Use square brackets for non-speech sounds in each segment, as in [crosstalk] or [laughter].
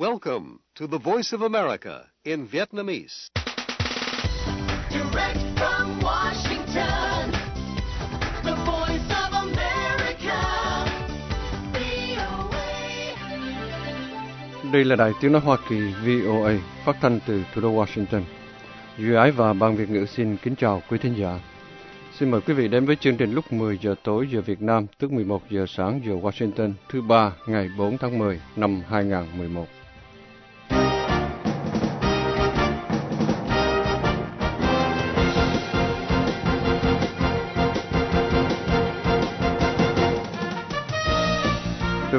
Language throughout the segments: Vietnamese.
Welcome to the Voice of America in Vietnamese. Direct from Washington, the voice of America, VOA. Đây là đài tiếng nói Hoa Kỳ VOA phát thanh từ thủ đô Washington. Duy Ái và Ban Việt ngữ xin kính chào quý thính giả. Xin mời quý vị đến với chương trình lúc 10 giờ tối giờ Việt Nam, tức 11 giờ sáng giờ Washington, thứ ba ngày 4 tháng 10 năm 2011.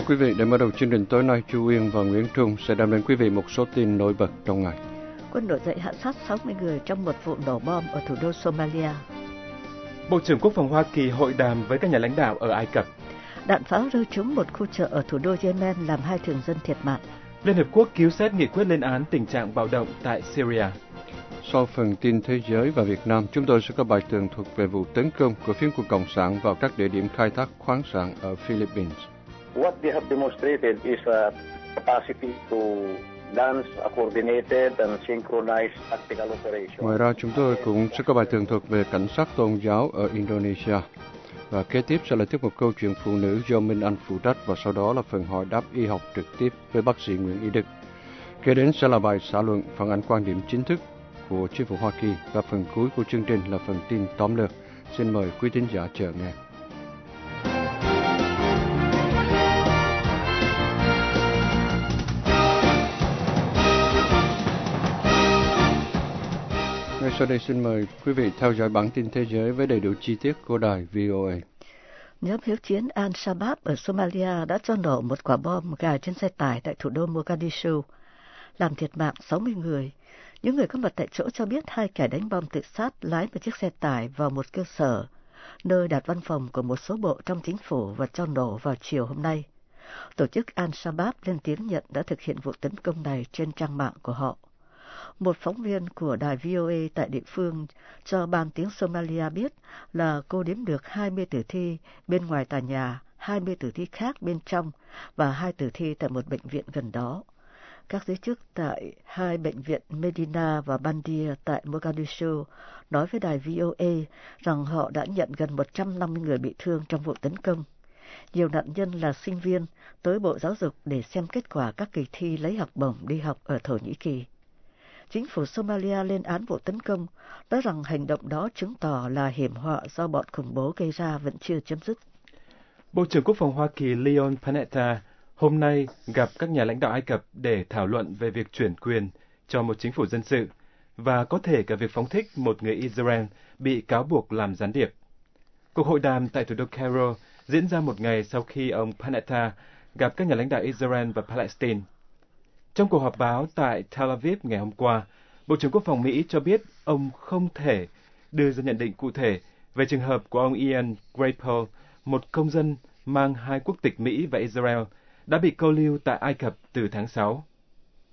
Thưa quý vị, để mở đầu chương trình tối nay, Chu Uyên và Nguyễn Trung sẽ đem đến quý vị một số tin nổi bật trong ngày. Quân nổi dậy hạ sát 60 người trong một vụ nổ bom ở thủ đô Somalia. Bộ trưởng Quốc phòng Hoa Kỳ hội đàm với các nhà lãnh đạo ở Ai Cập. Đạn pháo rơi trúng một khu chợ ở thủ đô Yemen làm hai thường dân thiệt mạng. Liên Hợp Quốc cứu xét nghị quyết lên án tình trạng bạo động tại Syria. Sau phần tin thế giới và Việt Nam, chúng tôi sẽ có bài tường thuật về vụ tấn công của phiến quân Cộng sản vào các địa điểm khai thác khoáng sản ở Philippines. What they have demonstrated is a capacity to dance a coordinated and synchronized tactical operation. Ngoài ra, chúng tôi cũng sẽ có bài tường thuật về cảnh sát tôn giáo ở Indonesia. Và kế tiếp sẽ là tiếp một câu chuyện phụ nữ do Minh Anh phụ trách và sau đó là phần hỏi đáp y học trực tiếp với bác sĩ Nguyễn Ý Đức. Kế đến sẽ là bài xã luận phản ánh quan điểm chính thức của chính phủ Hoa Kỳ và phần cuối của chương trình là phần tin tóm lược. Xin mời quý thính giả chờ nghe. Ngay sau đây xin mời quý vị theo dõi bản tin thế giới với đầy đủ chi tiết của đài VOA. Nhóm hiếu chiến Al-Shabaab ở Somalia đã cho nổ một quả bom gài trên xe tải tại thủ đô Mogadishu, làm thiệt mạng 60 người. Những người có mặt tại chỗ cho biết hai kẻ đánh bom tự sát lái một chiếc xe tải vào một cơ sở, nơi đặt văn phòng của một số bộ trong chính phủ và cho nổ vào chiều hôm nay. Tổ chức Al-Shabaab lên tiếng nhận đã thực hiện vụ tấn công này trên trang mạng của họ. Một phóng viên của đài VOA tại địa phương cho ban tiếng Somalia biết là cô đếm được 20 tử thi bên ngoài tòa nhà, 20 tử thi khác bên trong và hai tử thi tại một bệnh viện gần đó. Các giới chức tại hai bệnh viện Medina và Bandia tại Mogadishu nói với đài VOA rằng họ đã nhận gần 150 người bị thương trong vụ tấn công. Nhiều nạn nhân là sinh viên tới Bộ Giáo dục để xem kết quả các kỳ thi lấy học bổng đi học ở Thổ Nhĩ Kỳ chính phủ Somalia lên án vụ tấn công, nói rằng hành động đó chứng tỏ là hiểm họa do bọn khủng bố gây ra vẫn chưa chấm dứt. Bộ trưởng Quốc phòng Hoa Kỳ Leon Panetta hôm nay gặp các nhà lãnh đạo Ai Cập để thảo luận về việc chuyển quyền cho một chính phủ dân sự và có thể cả việc phóng thích một người Israel bị cáo buộc làm gián điệp. Cuộc hội đàm tại thủ đô Cairo diễn ra một ngày sau khi ông Panetta gặp các nhà lãnh đạo Israel và Palestine. Trong cuộc họp báo tại Tel Aviv ngày hôm qua, Bộ trưởng Quốc phòng Mỹ cho biết ông không thể đưa ra nhận định cụ thể về trường hợp của ông Ian Grapel, một công dân mang hai quốc tịch Mỹ và Israel, đã bị câu lưu tại Ai Cập từ tháng 6.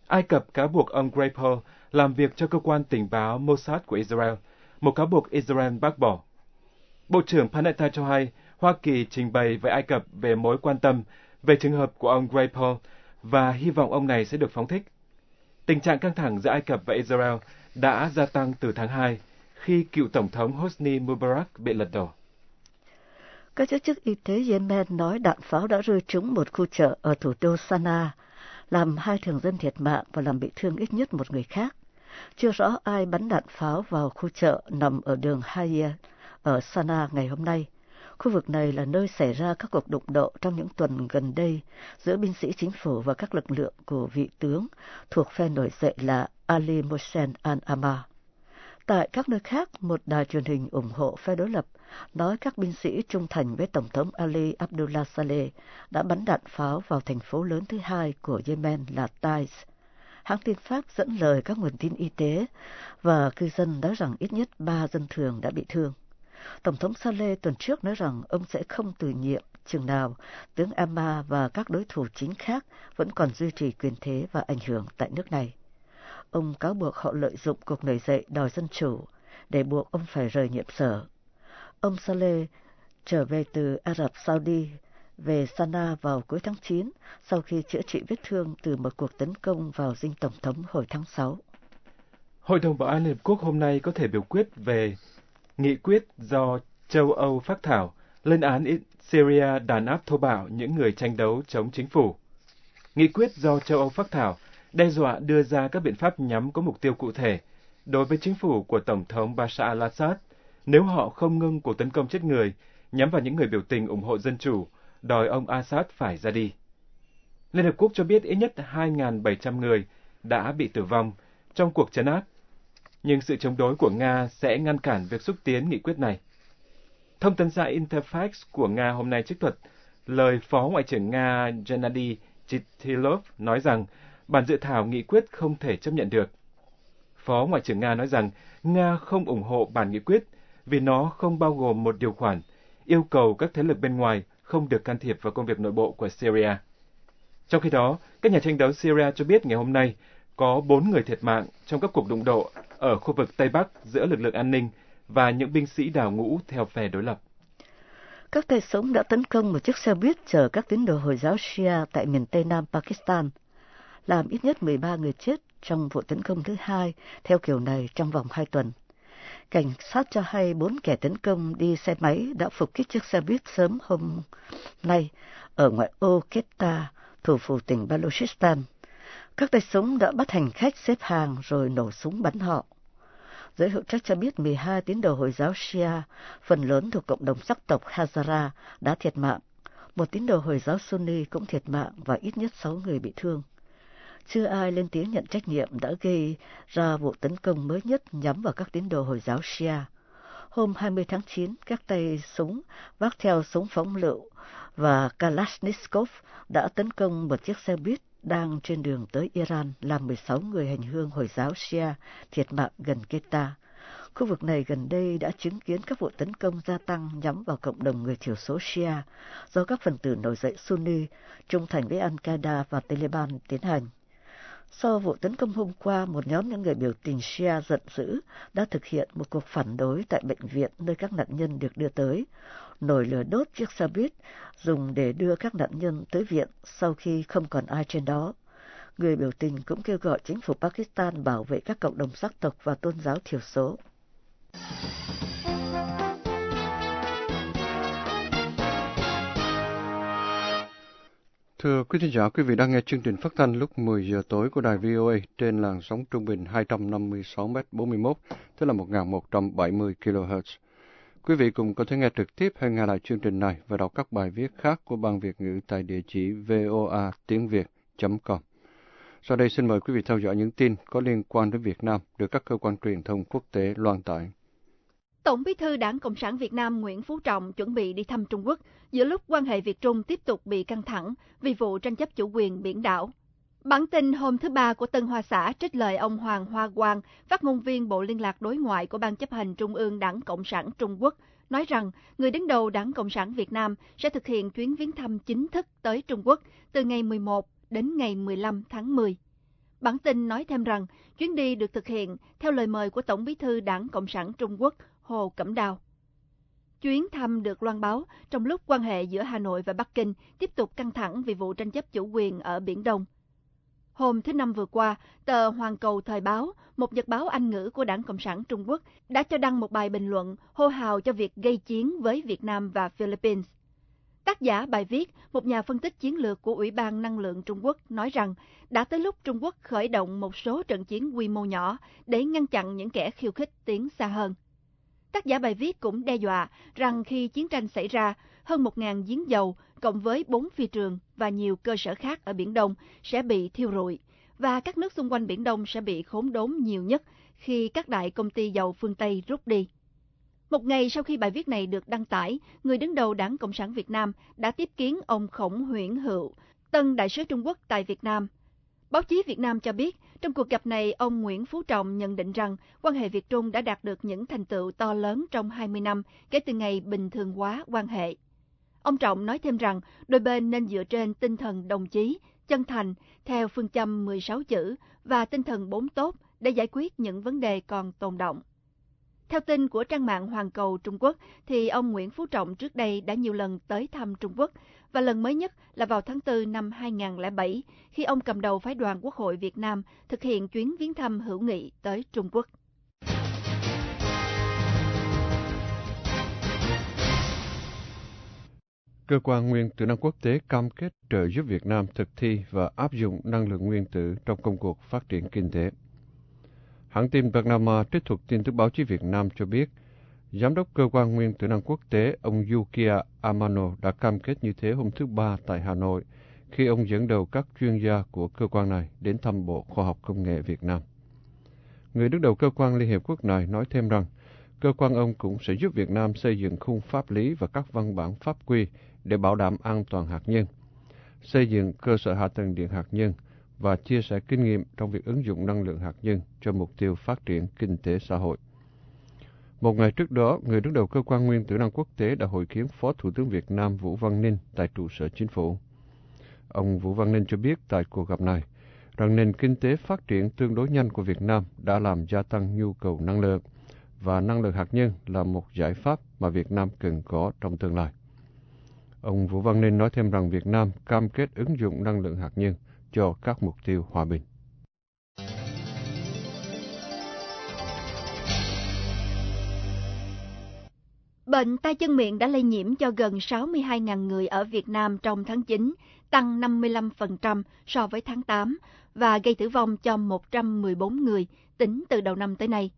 Ai Cập cáo buộc ông Grapel làm việc cho cơ quan tình báo Mossad của Israel, một cáo buộc Israel bác bỏ. Bộ trưởng Panetta cho hay Hoa Kỳ trình bày với Ai Cập về mối quan tâm về trường hợp của ông Grapel và hy vọng ông này sẽ được phóng thích. Tình trạng căng thẳng giữa Ai Cập và Israel đã gia tăng từ tháng 2 khi cựu Tổng thống Hosni Mubarak bị lật đổ. Các chức chức y tế Yemen nói đạn pháo đã rơi trúng một khu chợ ở thủ đô Sanaa, làm hai thường dân thiệt mạng và làm bị thương ít nhất một người khác. Chưa rõ ai bắn đạn pháo vào khu chợ nằm ở đường Hayya ở Sanaa ngày hôm nay. Khu vực này là nơi xảy ra các cuộc đụng độ trong những tuần gần đây giữa binh sĩ chính phủ và các lực lượng của vị tướng thuộc phe nổi dậy là Ali Mohsen al-Amma. Tại các nơi khác, một đài truyền hình ủng hộ phe đối lập nói các binh sĩ trung thành với Tổng thống Ali Abdullah Saleh đã bắn đạn pháo vào thành phố lớn thứ hai của Yemen là Taiz. Hãng tin Pháp dẫn lời các nguồn tin y tế và cư dân nói rằng ít nhất ba dân thường đã bị thương. Tổng thống Saleh tuần trước nói rằng ông sẽ không từ nhiệm chừng nào tướng Amma và các đối thủ chính khác vẫn còn duy trì quyền thế và ảnh hưởng tại nước này. Ông cáo buộc họ lợi dụng cuộc nổi dậy đòi dân chủ để buộc ông phải rời nhiệm sở. Ông Saleh trở về từ Ả Rập Saudi, về Sana vào cuối tháng 9 sau khi chữa trị vết thương từ một cuộc tấn công vào dinh tổng thống hồi tháng 6. Hội đồng Bảo an Liên Hợp Quốc hôm nay có thể biểu quyết về nghị quyết do châu Âu phát thảo lên án Syria đàn áp thô bạo những người tranh đấu chống chính phủ. Nghị quyết do châu Âu phát thảo đe dọa đưa ra các biện pháp nhắm có mục tiêu cụ thể đối với chính phủ của Tổng thống Bashar al-Assad nếu họ không ngưng cuộc tấn công chết người nhắm vào những người biểu tình ủng hộ dân chủ, đòi ông Assad phải ra đi. Liên Hợp Quốc cho biết ít nhất 2.700 người đã bị tử vong trong cuộc chấn áp, nhưng sự chống đối của Nga sẽ ngăn cản việc xúc tiến nghị quyết này. Thông tấn xã Interfax của Nga hôm nay trích thuật lời Phó Ngoại trưởng Nga Gennady Chitilov nói rằng bản dự thảo nghị quyết không thể chấp nhận được. Phó Ngoại trưởng Nga nói rằng Nga không ủng hộ bản nghị quyết vì nó không bao gồm một điều khoản yêu cầu các thế lực bên ngoài không được can thiệp vào công việc nội bộ của Syria. Trong khi đó, các nhà tranh đấu Syria cho biết ngày hôm nay có bốn người thiệt mạng trong các cuộc đụng độ ở khu vực Tây Bắc giữa lực lượng an ninh và những binh sĩ đào ngũ theo phe đối lập. Các tay súng đã tấn công một chiếc xe buýt chở các tín đồ Hồi giáo Shia tại miền Tây Nam Pakistan, làm ít nhất 13 người chết trong vụ tấn công thứ hai theo kiểu này trong vòng hai tuần. Cảnh sát cho hay bốn kẻ tấn công đi xe máy đã phục kích chiếc xe buýt sớm hôm nay ở ngoại ô Quetta, thủ phủ tỉnh Balochistan. Các tay súng đã bắt hành khách xếp hàng rồi nổ súng bắn họ. Giới hữu trách cho biết 12 tín đồ Hồi giáo Shia, phần lớn thuộc cộng đồng sắc tộc Hazara, đã thiệt mạng. Một tín đồ Hồi giáo Sunni cũng thiệt mạng và ít nhất 6 người bị thương. Chưa ai lên tiếng nhận trách nhiệm đã gây ra vụ tấn công mới nhất nhắm vào các tín đồ Hồi giáo Shia. Hôm 20 tháng 9, các tay súng vác theo súng phóng lựu và Kalashnikov đã tấn công một chiếc xe buýt đang trên đường tới Iran làm 16 người hành hương Hồi giáo Shia thiệt mạng gần Keta. Khu vực này gần đây đã chứng kiến các vụ tấn công gia tăng nhắm vào cộng đồng người thiểu số Shia do các phần tử nổi dậy Sunni trung thành với Al-Qaeda và Taliban tiến hành. Sau vụ tấn công hôm qua, một nhóm những người biểu tình Shia giận dữ đã thực hiện một cuộc phản đối tại bệnh viện nơi các nạn nhân được đưa tới, nổi lửa đốt chiếc xe buýt dùng để đưa các nạn nhân tới viện sau khi không còn ai trên đó. Người biểu tình cũng kêu gọi chính phủ Pakistan bảo vệ các cộng đồng sắc tộc và tôn giáo thiểu số. Thưa quý thính giả, quý vị đang nghe chương trình phát thanh lúc 10 giờ tối của đài VOA trên làn sóng trung bình 256m41, tức là 1170 kHz. Quý vị cũng có thể nghe trực tiếp hay nghe lại chương trình này và đọc các bài viết khác của Ban Việt ngữ tại địa chỉ voa tiếng việt.com. Sau đây xin mời quý vị theo dõi những tin có liên quan đến Việt Nam được các cơ quan truyền thông quốc tế loan tải. Tổng bí thư Đảng Cộng sản Việt Nam Nguyễn Phú Trọng chuẩn bị đi thăm Trung Quốc giữa lúc quan hệ Việt-Trung tiếp tục bị căng thẳng vì vụ tranh chấp chủ quyền biển đảo. Bản tin hôm thứ Ba của Tân Hoa Xã trích lời ông Hoàng Hoa Quang, phát ngôn viên Bộ Liên lạc Đối ngoại của Ban chấp hành Trung ương Đảng Cộng sản Trung Quốc, nói rằng người đứng đầu Đảng Cộng sản Việt Nam sẽ thực hiện chuyến viếng thăm chính thức tới Trung Quốc từ ngày 11 đến ngày 15 tháng 10. Bản tin nói thêm rằng chuyến đi được thực hiện theo lời mời của Tổng bí thư Đảng Cộng sản Trung Quốc Hồ Cẩm Đào. Chuyến thăm được loan báo trong lúc quan hệ giữa Hà Nội và Bắc Kinh tiếp tục căng thẳng vì vụ tranh chấp chủ quyền ở Biển Đông. Hôm thứ Năm vừa qua, tờ Hoàn Cầu Thời báo, một nhật báo Anh ngữ của Đảng Cộng sản Trung Quốc, đã cho đăng một bài bình luận hô hào cho việc gây chiến với Việt Nam và Philippines. Tác giả bài viết, một nhà phân tích chiến lược của Ủy ban Năng lượng Trung Quốc, nói rằng đã tới lúc Trung Quốc khởi động một số trận chiến quy mô nhỏ để ngăn chặn những kẻ khiêu khích tiến xa hơn. Tác giả bài viết cũng đe dọa rằng khi chiến tranh xảy ra, hơn 1.000 giếng dầu cộng với bốn phi trường và nhiều cơ sở khác ở Biển Đông sẽ bị thiêu rụi và các nước xung quanh Biển Đông sẽ bị khốn đốn nhiều nhất khi các đại công ty dầu phương Tây rút đi. Một ngày sau khi bài viết này được đăng tải, người đứng đầu Đảng Cộng sản Việt Nam đã tiếp kiến ông Khổng Huyễn Hữu, tân đại sứ Trung Quốc tại Việt Nam. Báo chí Việt Nam cho biết, trong cuộc gặp này, ông Nguyễn Phú Trọng nhận định rằng quan hệ Việt Trung đã đạt được những thành tựu to lớn trong 20 năm kể từ ngày bình thường hóa quan hệ. Ông Trọng nói thêm rằng đôi bên nên dựa trên tinh thần đồng chí, chân thành, theo phương châm 16 chữ và tinh thần bốn tốt để giải quyết những vấn đề còn tồn động. Theo tin của trang mạng Hoàng Cầu Trung Quốc, thì ông Nguyễn Phú Trọng trước đây đã nhiều lần tới thăm Trung Quốc và lần mới nhất là vào tháng 4 năm 2007 khi ông cầm đầu phái đoàn Quốc hội Việt Nam thực hiện chuyến viếng thăm hữu nghị tới Trung Quốc. Cơ quan Nguyên tử năng quốc tế cam kết trợ giúp Việt Nam thực thi và áp dụng năng lượng nguyên tử trong công cuộc phát triển kinh tế. Hãng tin Bernama trích thuật tin tức báo chí Việt Nam cho biết, Giám đốc Cơ quan Nguyên tử năng quốc tế ông Yukiya Amano đã cam kết như thế hôm thứ Ba tại Hà Nội khi ông dẫn đầu các chuyên gia của cơ quan này đến thăm Bộ Khoa học Công nghệ Việt Nam. Người đứng đầu cơ quan Liên Hiệp Quốc này nói thêm rằng, cơ quan ông cũng sẽ giúp Việt Nam xây dựng khung pháp lý và các văn bản pháp quy để bảo đảm an toàn hạt nhân, xây dựng cơ sở hạ tầng điện hạt nhân và chia sẻ kinh nghiệm trong việc ứng dụng năng lượng hạt nhân cho mục tiêu phát triển kinh tế xã hội. Một ngày trước đó, người đứng đầu cơ quan nguyên tử năng quốc tế đã hội kiến Phó Thủ tướng Việt Nam Vũ Văn Ninh tại trụ sở chính phủ. Ông Vũ Văn Ninh cho biết tại cuộc gặp này rằng nền kinh tế phát triển tương đối nhanh của Việt Nam đã làm gia tăng nhu cầu năng lượng và năng lượng hạt nhân là một giải pháp mà Việt Nam cần có trong tương lai. Ông Vũ Văn Ninh nói thêm rằng Việt Nam cam kết ứng dụng năng lượng hạt nhân cho các mục tiêu hòa bình. Bệnh tay chân miệng đã lây nhiễm cho gần 62.000 người ở Việt Nam trong tháng 9, tăng 55% so với tháng 8 và gây tử vong cho 114 người tính từ đầu năm tới nay.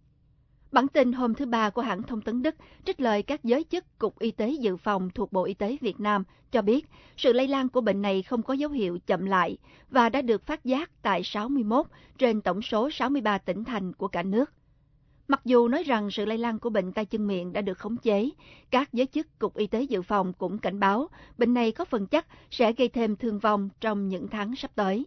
Bản tin hôm thứ Ba của hãng thông tấn Đức trích lời các giới chức Cục Y tế Dự phòng thuộc Bộ Y tế Việt Nam cho biết sự lây lan của bệnh này không có dấu hiệu chậm lại và đã được phát giác tại 61 trên tổng số 63 tỉnh thành của cả nước. Mặc dù nói rằng sự lây lan của bệnh tay chân miệng đã được khống chế, các giới chức Cục Y tế Dự phòng cũng cảnh báo bệnh này có phần chắc sẽ gây thêm thương vong trong những tháng sắp tới.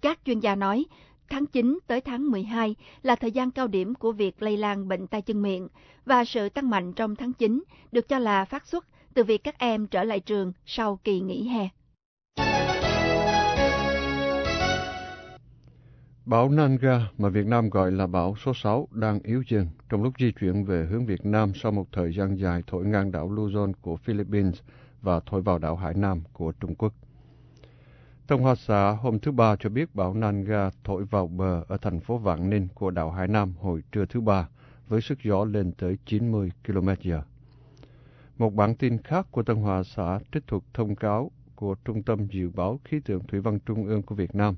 Các chuyên gia nói, tháng 9 tới tháng 12 là thời gian cao điểm của việc lây lan bệnh tay chân miệng và sự tăng mạnh trong tháng 9 được cho là phát xuất từ việc các em trở lại trường sau kỳ nghỉ hè. Bão Nanga mà Việt Nam gọi là bão số 6 đang yếu dần trong lúc di chuyển về hướng Việt Nam sau một thời gian dài thổi ngang đảo Luzon của Philippines và thổi vào đảo Hải Nam của Trung Quốc. Tân Hoa xã hôm thứ Ba cho biết bão Nanga thổi vào bờ ở thành phố Vạn Ninh của đảo Hải Nam hồi trưa thứ Ba với sức gió lên tới 90 km/h. Một bản tin khác của Tân Hoa xã trích thuật thông cáo của Trung tâm Dự báo Khí tượng Thủy văn Trung ương của Việt Nam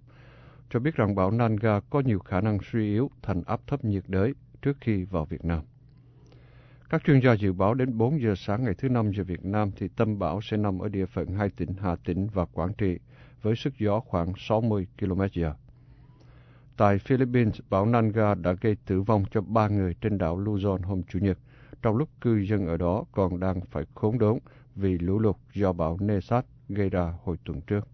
cho biết rằng bão Nanga có nhiều khả năng suy yếu thành áp thấp nhiệt đới trước khi vào Việt Nam. Các chuyên gia dự báo đến 4 giờ sáng ngày thứ Năm giờ Việt Nam thì tâm bão sẽ nằm ở địa phận hai tỉnh Hà Tĩnh và Quảng Trị với sức gió khoảng 60 km/h. Tại Philippines, bão Nanga đã gây tử vong cho ba người trên đảo Luzon hôm Chủ nhật, trong lúc cư dân ở đó còn đang phải khốn đốn vì lũ lụt do bão Nesat gây ra hồi tuần trước.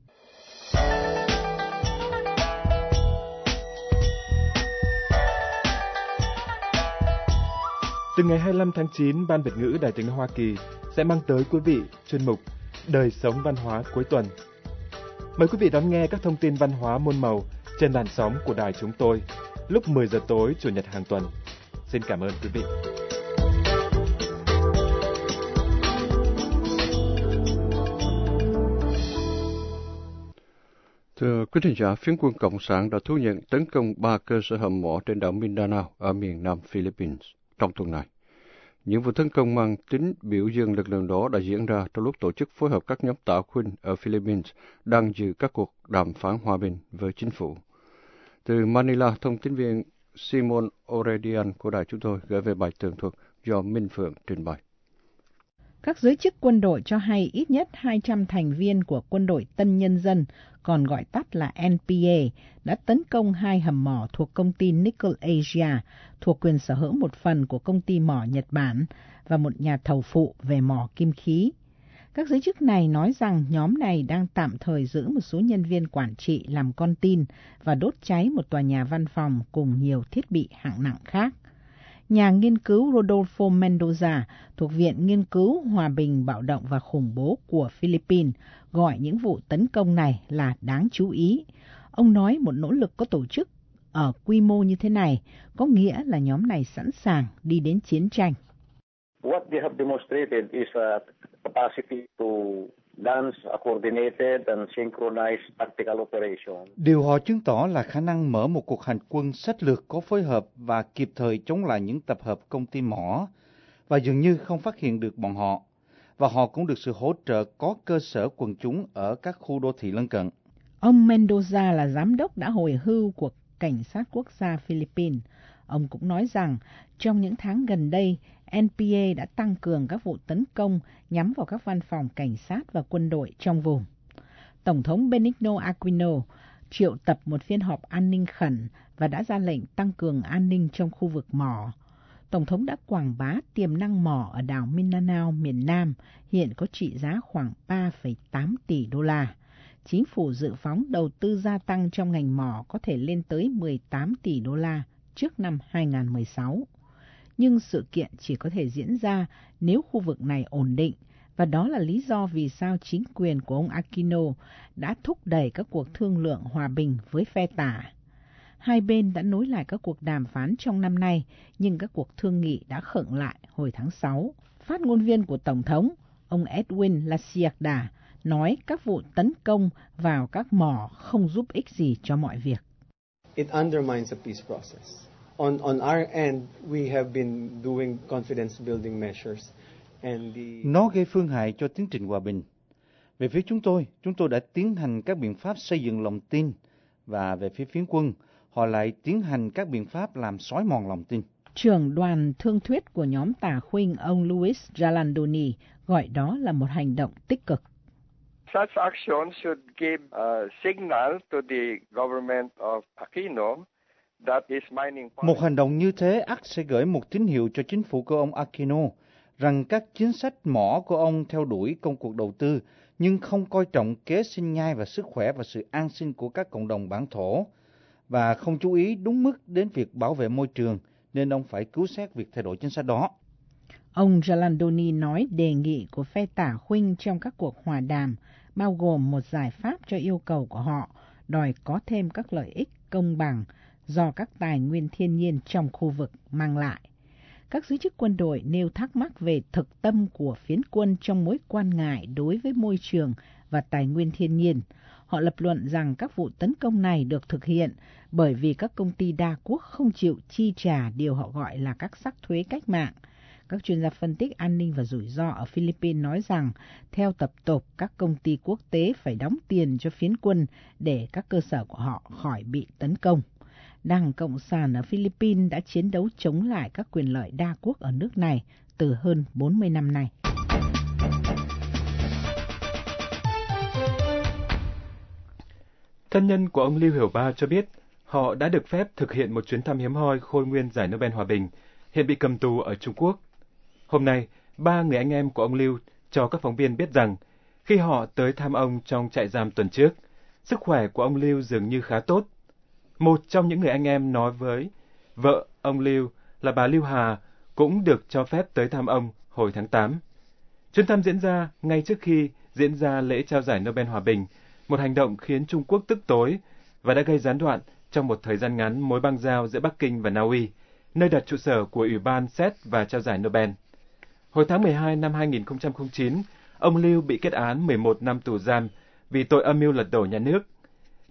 Từ ngày 25 tháng 9, Ban Việt ngữ Đài tiếng nói Hoa Kỳ sẽ mang tới quý vị chuyên mục Đời sống văn hóa cuối tuần. Mời quý vị đón nghe các thông tin văn hóa muôn màu trên làn sóng của đài chúng tôi lúc 10 giờ tối Chủ nhật hàng tuần. Xin cảm ơn quý vị. Thưa quý thính giả, phiến quân Cộng sản đã thú nhận tấn công ba cơ sở hầm mỏ trên đảo Mindanao ở miền nam Philippines trong tuần này. Những vụ tấn công mang tính biểu dương lực lượng đó đã diễn ra trong lúc tổ chức phối hợp các nhóm tạo khuynh ở Philippines đang dự các cuộc đàm phán hòa bình với chính phủ. Từ Manila, thông tin viên Simon Oredian của đài chúng tôi gửi về bài tường thuật do Minh Phượng trình bày. Các giới chức quân đội cho hay ít nhất 200 thành viên của quân đội Tân Nhân dân, còn gọi tắt là NPA, đã tấn công hai hầm mỏ thuộc công ty Nickel Asia, thuộc quyền sở hữu một phần của công ty mỏ Nhật Bản và một nhà thầu phụ về mỏ kim khí. Các giới chức này nói rằng nhóm này đang tạm thời giữ một số nhân viên quản trị làm con tin và đốt cháy một tòa nhà văn phòng cùng nhiều thiết bị hạng nặng khác nhà nghiên cứu Rodolfo Mendoza thuộc Viện Nghiên cứu Hòa bình, Bạo động và Khủng bố của Philippines gọi những vụ tấn công này là đáng chú ý. Ông nói một nỗ lực có tổ chức ở quy mô như thế này có nghĩa là nhóm này sẵn sàng đi đến chiến tranh. What they have demonstrated is a capacity to dance a coordinated and synchronized tactical operation. Điều họ chứng tỏ là khả năng mở một cuộc hành quân sách lược có phối hợp và kịp thời chống lại những tập hợp công ty mỏ và dường như không phát hiện được bọn họ. Và họ cũng được sự hỗ trợ có cơ sở quần chúng ở các khu đô thị lân cận. Ông Mendoza là giám đốc đã hồi hưu của Cảnh sát quốc gia Philippines. Ông cũng nói rằng trong những tháng gần đây, NPA đã tăng cường các vụ tấn công nhắm vào các văn phòng cảnh sát và quân đội trong vùng. Tổng thống Benigno Aquino triệu tập một phiên họp an ninh khẩn và đã ra lệnh tăng cường an ninh trong khu vực mỏ. Tổng thống đã quảng bá tiềm năng mỏ ở đảo Mindanao, miền Nam, hiện có trị giá khoảng 3,8 tỷ đô la. Chính phủ dự phóng đầu tư gia tăng trong ngành mỏ có thể lên tới 18 tỷ đô la trước năm 2016. Nhưng sự kiện chỉ có thể diễn ra nếu khu vực này ổn định, và đó là lý do vì sao chính quyền của ông Aquino đã thúc đẩy các cuộc thương lượng hòa bình với phe tả. Hai bên đã nối lại các cuộc đàm phán trong năm nay, nhưng các cuộc thương nghị đã khựng lại hồi tháng 6. Phát ngôn viên của Tổng thống, ông Edwin Laciada, nói các vụ tấn công vào các mỏ không giúp ích gì cho mọi việc. It undermines the peace process. On, on our end, we have been doing confidence building measures. And the... Nó gây phương hại cho tiến trình hòa bình. Về phía chúng tôi, chúng tôi đã tiến hành các biện pháp xây dựng lòng tin, và về phía phiến quân, họ lại tiến hành các biện pháp làm xói mòn lòng tin. Trưởng đoàn thương thuyết của nhóm tà khuynh ông Luis Galandoni gọi đó là một hành động tích cực. Such action should give a signal to the government of Aquino that is mining Một hành động như thế ắt sẽ gửi một tín hiệu cho chính phủ của ông Aquino rằng các chính sách mỏ của ông theo đuổi công cuộc đầu tư nhưng không coi trọng kế sinh nhai và sức khỏe và sự an sinh của các cộng đồng bản thổ và không chú ý đúng mức đến việc bảo vệ môi trường nên ông phải cứu xét việc thay đổi chính sách đó. Ông Jalandoni nói đề nghị của phe tả khuynh trong các cuộc hòa đàm bao gồm một giải pháp cho yêu cầu của họ, đòi có thêm các lợi ích công bằng do các tài nguyên thiên nhiên trong khu vực mang lại. Các giới chức quân đội nêu thắc mắc về thực tâm của phiến quân trong mối quan ngại đối với môi trường và tài nguyên thiên nhiên. Họ lập luận rằng các vụ tấn công này được thực hiện bởi vì các công ty đa quốc không chịu chi trả điều họ gọi là các sắc thuế cách mạng. Các chuyên gia phân tích an ninh và rủi ro ở Philippines nói rằng, theo tập tục, các công ty quốc tế phải đóng tiền cho phiến quân để các cơ sở của họ khỏi bị tấn công. Đảng Cộng sản ở Philippines đã chiến đấu chống lại các quyền lợi đa quốc ở nước này từ hơn 40 năm nay. Thân nhân của ông Lưu Hiểu Ba cho biết họ đã được phép thực hiện một chuyến thăm hiếm hoi khôi nguyên giải Nobel Hòa Bình, hiện bị cầm tù ở Trung Quốc. Hôm nay, ba người anh em của ông Lưu cho các phóng viên biết rằng khi họ tới thăm ông trong trại giam tuần trước, sức khỏe của ông Lưu dường như khá tốt. Một trong những người anh em nói với vợ ông Lưu là bà Lưu Hà cũng được cho phép tới thăm ông hồi tháng 8. Chuyến thăm diễn ra ngay trước khi diễn ra lễ trao giải Nobel Hòa Bình, một hành động khiến Trung Quốc tức tối và đã gây gián đoạn trong một thời gian ngắn mối băng giao giữa Bắc Kinh và Na Uy, nơi đặt trụ sở của Ủy ban xét và trao giải Nobel. Hồi tháng 12 năm 2009, ông Lưu bị kết án 11 năm tù giam vì tội âm mưu lật đổ nhà nước.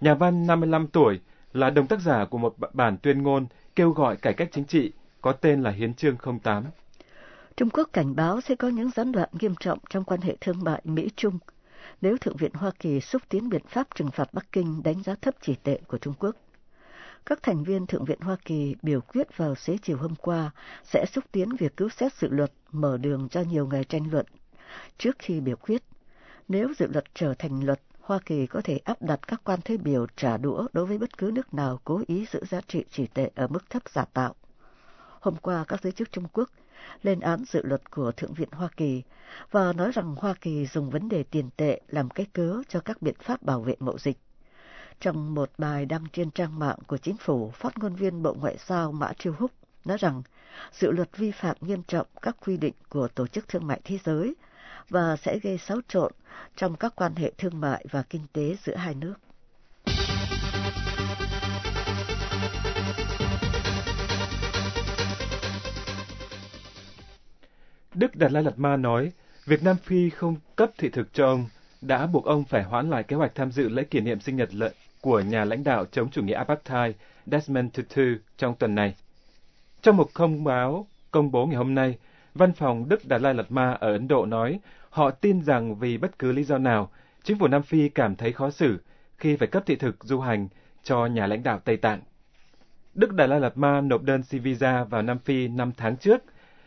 Nhà văn 55 tuổi là đồng tác giả của một bản tuyên ngôn kêu gọi cải cách chính trị có tên là Hiến chương 08. Trung Quốc cảnh báo sẽ có những gián đoạn nghiêm trọng trong quan hệ thương mại Mỹ-Trung nếu Thượng viện Hoa Kỳ xúc tiến biện pháp trừng phạt Bắc Kinh đánh giá thấp chỉ tệ của Trung Quốc. Các thành viên Thượng viện Hoa Kỳ biểu quyết vào xế chiều hôm qua sẽ xúc tiến việc cứu xét dự luật mở đường cho nhiều ngày tranh luận. Trước khi biểu quyết, nếu dự luật trở thành luật, Hoa Kỳ có thể áp đặt các quan thuế biểu trả đũa đối với bất cứ nước nào cố ý giữ giá trị chỉ tệ ở mức thấp giả tạo. Hôm qua, các giới chức Trung Quốc lên án dự luật của Thượng viện Hoa Kỳ và nói rằng Hoa Kỳ dùng vấn đề tiền tệ làm cái cớ cho các biện pháp bảo vệ mậu dịch. Trong một bài đăng trên trang mạng của chính phủ, phát ngôn viên Bộ Ngoại giao Mã Triều Húc nói rằng dự luật vi phạm nghiêm trọng các quy định của Tổ chức Thương mại Thế giới và sẽ gây xáo trộn trong các quan hệ thương mại và kinh tế giữa hai nước. Đức Đạt Lai Lạt Ma nói, việc Nam Phi không cấp thị thực cho ông đã buộc ông phải hoãn lại kế hoạch tham dự lễ kỷ niệm sinh nhật lợi của nhà lãnh đạo chống chủ nghĩa apartheid Desmond Tutu trong tuần này. Trong một thông báo công bố ngày hôm nay, văn phòng Đức Đạt Lai Lạt Ma ở Ấn Độ nói họ tin rằng vì bất cứ lý do nào, chính phủ Nam Phi cảm thấy khó xử khi phải cấp thị thực du hành cho nhà lãnh đạo Tây Tạng. Đức Đạt Lai Lạt Ma nộp đơn xin visa vào Nam Phi năm tháng trước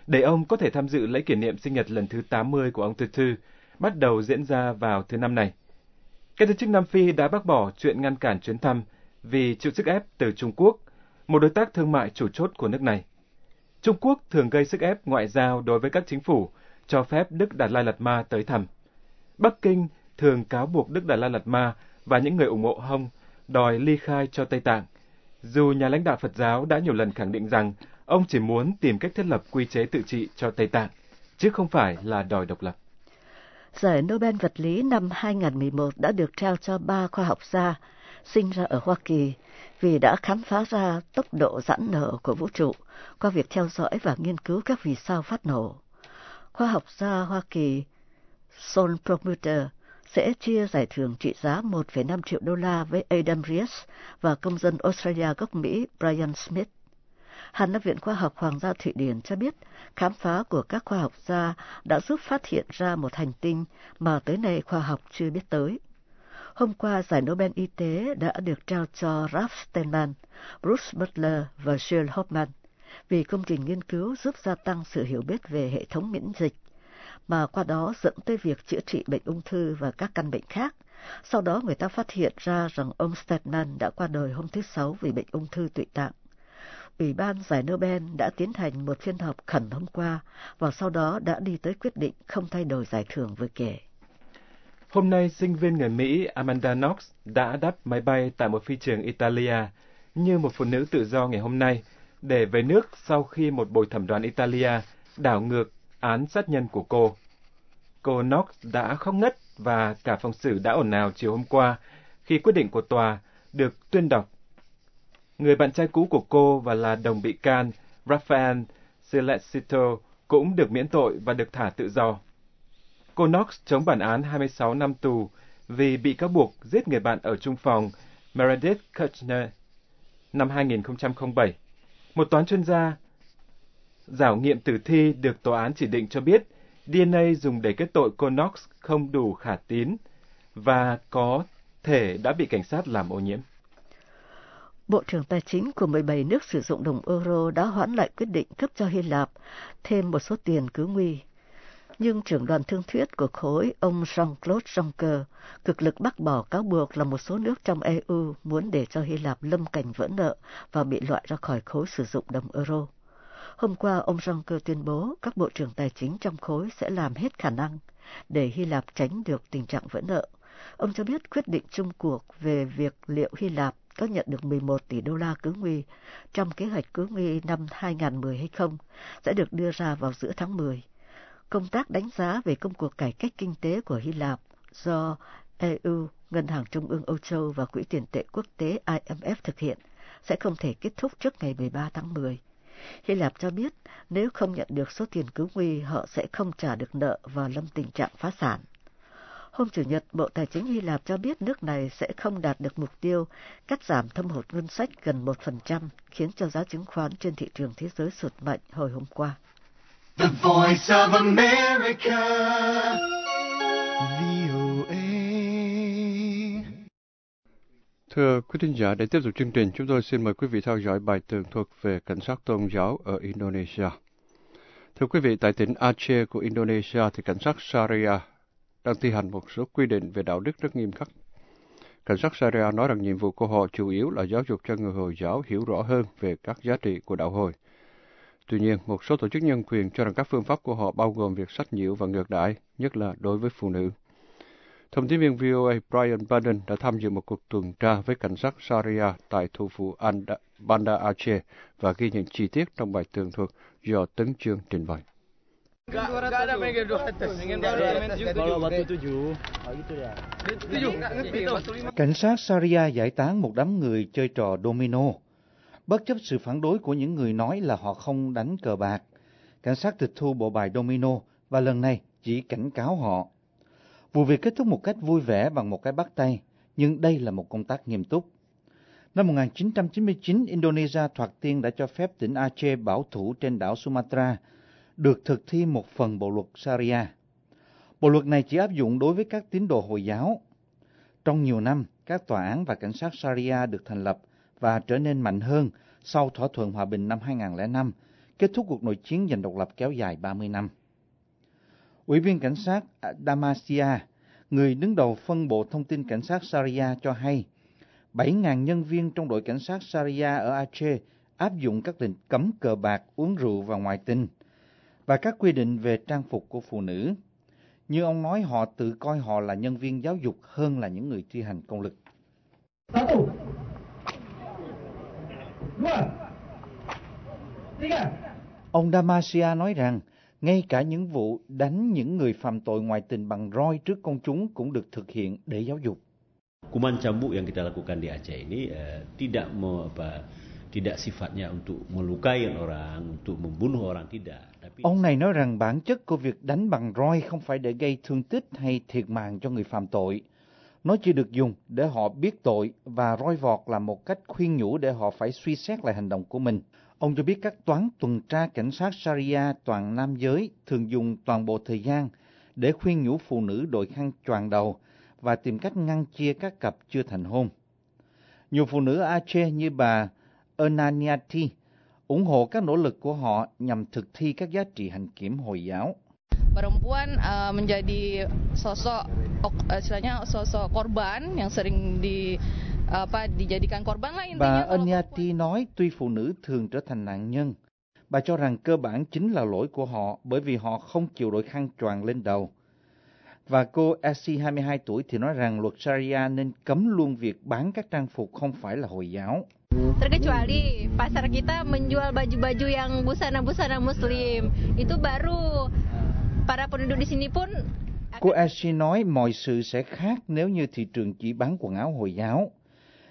để ông có thể tham dự lễ kỷ niệm sinh nhật lần thứ 80 của ông Tutu, bắt đầu diễn ra vào thứ năm này. Các giới chức Nam Phi đã bác bỏ chuyện ngăn cản chuyến thăm vì chịu sức ép từ Trung Quốc, một đối tác thương mại chủ chốt của nước này. Trung Quốc thường gây sức ép ngoại giao đối với các chính phủ cho phép Đức Đạt Lai Lạt Ma tới thăm. Bắc Kinh thường cáo buộc Đức Đạt Lai Lạt Ma và những người ủng hộ hông đòi ly khai cho Tây Tạng, dù nhà lãnh đạo Phật giáo đã nhiều lần khẳng định rằng ông chỉ muốn tìm cách thiết lập quy chế tự trị cho Tây Tạng, chứ không phải là đòi độc lập. Giải Nobel vật lý năm 2011 đã được trao cho ba khoa học gia sinh ra ở Hoa Kỳ vì đã khám phá ra tốc độ giãn nở của vũ trụ qua việc theo dõi và nghiên cứu các vì sao phát nổ. Khoa học gia Hoa Kỳ Sol Promuter sẽ chia giải thưởng trị giá 1,5 triệu đô la với Adam Riess và công dân Australia gốc Mỹ Brian Smith. Hàn lâm Viện Khoa học Hoàng gia Thụy Điển cho biết khám phá của các khoa học gia đã giúp phát hiện ra một hành tinh mà tới nay khoa học chưa biết tới. Hôm qua, giải Nobel Y tế đã được trao cho Ralph Steinman, Bruce Butler và Jill Hoffman vì công trình nghiên cứu giúp gia tăng sự hiểu biết về hệ thống miễn dịch, mà qua đó dẫn tới việc chữa trị bệnh ung thư và các căn bệnh khác. Sau đó người ta phát hiện ra rằng ông Steinman đã qua đời hôm thứ Sáu vì bệnh ung thư tụy tạng. Ủy ban giải Nobel đã tiến hành một phiên họp khẩn hôm qua và sau đó đã đi tới quyết định không thay đổi giải thưởng vừa kể. Hôm nay, sinh viên người Mỹ Amanda Knox đã đáp máy bay tại một phi trường Italia như một phụ nữ tự do ngày hôm nay để về nước sau khi một bồi thẩm đoàn Italia đảo ngược án sát nhân của cô. Cô Knox đã khóc ngất và cả phòng xử đã ồn ào chiều hôm qua khi quyết định của tòa được tuyên đọc. Người bạn trai cũ của cô và là đồng bị can Rafael Celestito cũng được miễn tội và được thả tự do. Cô Knox chống bản án 26 năm tù vì bị cáo buộc giết người bạn ở trung phòng Meredith Kushner năm 2007. Một toán chuyên gia giảo nghiệm tử thi được tòa án chỉ định cho biết DNA dùng để kết tội cô Knox không đủ khả tín và có thể đã bị cảnh sát làm ô nhiễm. Bộ trưởng Tài chính của 17 nước sử dụng đồng euro đã hoãn lại quyết định cấp cho Hy Lạp thêm một số tiền cứu nguy nhưng trưởng đoàn thương thuyết của khối ông Jean-Claude Juncker cực lực bác bỏ cáo buộc là một số nước trong EU muốn để cho Hy Lạp lâm cảnh vỡ nợ và bị loại ra khỏi khối sử dụng đồng euro. Hôm qua, ông Juncker tuyên bố các bộ trưởng tài chính trong khối sẽ làm hết khả năng để Hy Lạp tránh được tình trạng vỡ nợ. Ông cho biết quyết định chung cuộc về việc liệu Hy Lạp có nhận được 11 tỷ đô la cứu nguy trong kế hoạch cứu nguy năm 2010 hay không sẽ được đưa ra vào giữa tháng 10 công tác đánh giá về công cuộc cải cách kinh tế của Hy Lạp do EU, Ngân hàng Trung ương Âu Châu và Quỹ tiền tệ quốc tế IMF thực hiện sẽ không thể kết thúc trước ngày 13 tháng 10. Hy Lạp cho biết nếu không nhận được số tiền cứu nguy, họ sẽ không trả được nợ và lâm tình trạng phá sản. Hôm Chủ nhật, Bộ Tài chính Hy Lạp cho biết nước này sẽ không đạt được mục tiêu cắt giảm thâm hụt ngân sách gần 1%, khiến cho giá chứng khoán trên thị trường thế giới sụt mạnh hồi hôm qua. The voice of America. Thưa quý thính giả, để tiếp tục chương trình, chúng tôi xin mời quý vị theo dõi bài tường thuật về cảnh sát tôn giáo ở Indonesia. Thưa quý vị, tại tỉnh Aceh của Indonesia thì cảnh sát Sharia đang thi hành một số quy định về đạo đức rất nghiêm khắc. Cảnh sát Syria nói rằng nhiệm vụ của họ chủ yếu là giáo dục cho người Hồi giáo hiểu rõ hơn về các giá trị của đạo Hồi. Tuy nhiên, một số tổ chức nhân quyền cho rằng các phương pháp của họ bao gồm việc sách nhiễu và ngược đãi, nhất là đối với phụ nữ. Thông tin viên VOA Brian Baden đã tham dự một cuộc tuần tra với cảnh sát Sharia tại thủ phủ Banda Aceh và ghi nhận chi tiết trong bài tường thuật do Tấn Chương trình bày. Cảnh sát Sharia giải tán một đám người chơi trò domino. Bất chấp sự phản đối của những người nói là họ không đánh cờ bạc, cảnh sát tịch thu bộ bài domino và lần này chỉ cảnh cáo họ. Vụ việc kết thúc một cách vui vẻ bằng một cái bắt tay, nhưng đây là một công tác nghiêm túc. Năm 1999, Indonesia thoạt tiên đã cho phép tỉnh Aceh bảo thủ trên đảo Sumatra được thực thi một phần bộ luật Sharia. Bộ luật này chỉ áp dụng đối với các tín đồ Hồi giáo. Trong nhiều năm, các tòa án và cảnh sát Sharia được thành lập và trở nên mạnh hơn sau thỏa thuận hòa bình năm 2005, kết thúc cuộc nội chiến giành độc lập kéo dài 30 năm. Ủy viên cảnh sát Damasia, người đứng đầu phân bộ thông tin cảnh sát Sharia cho hay, 7.000 nhân viên trong đội cảnh sát Sharia ở Aceh áp dụng các lệnh cấm cờ bạc, uống rượu và ngoại tình, và các quy định về trang phục của phụ nữ. Như ông nói, họ tự coi họ là nhân viên giáo dục hơn là những người thi hành công lực. Ông Damasia nói rằng, ngay cả những vụ đánh những người phạm tội ngoại tình bằng roi trước công chúng cũng được thực hiện để giáo dục. Kuman cambuk yang kita lakukan di Aceh ini eh, tidak mau apa, tidak sifatnya untuk melukai orang, untuk membunuh orang tidak. Ông này nói rằng bản chất của việc đánh bằng roi không phải để gây thương tích hay thiệt mạng cho người phạm tội. Nó chỉ được dùng để họ biết tội và roi vọt là một cách khuyên nhủ để họ phải suy xét lại hành động của mình. Ông cho biết các toán tuần tra cảnh sát Sharia toàn nam giới thường dùng toàn bộ thời gian để khuyên nhủ phụ nữ đội khăn choàng đầu và tìm cách ngăn chia các cặp chưa thành hôn. Nhiều phụ nữ Aceh như bà Ernaniati ủng hộ các nỗ lực của họ nhằm thực thi các giá trị hành kiểm Hồi giáo. Perempuan uh, menjadi sosok uh, istilahnya sosok korban yang sering di apa dijadikan korban lah intinya. Bà Ernaniati nói tuy phụ nữ thường trở thành nạn nhân, bà cho rằng cơ bản chính là lỗi của họ bởi vì họ không chịu đội khăn choàng lên đầu. Và cô Asi 22 tuổi thì nói rằng luật Sharia nên cấm luôn việc bán các trang phục không phải là Hồi giáo. Terkecuali pasar kita menjual baju-baju yang busana-busana muslim. Itu baru para penduduk di sini pun Cô Ashi nói mọi sự sẽ khác nếu như thị trường chỉ bán quần áo Hồi giáo.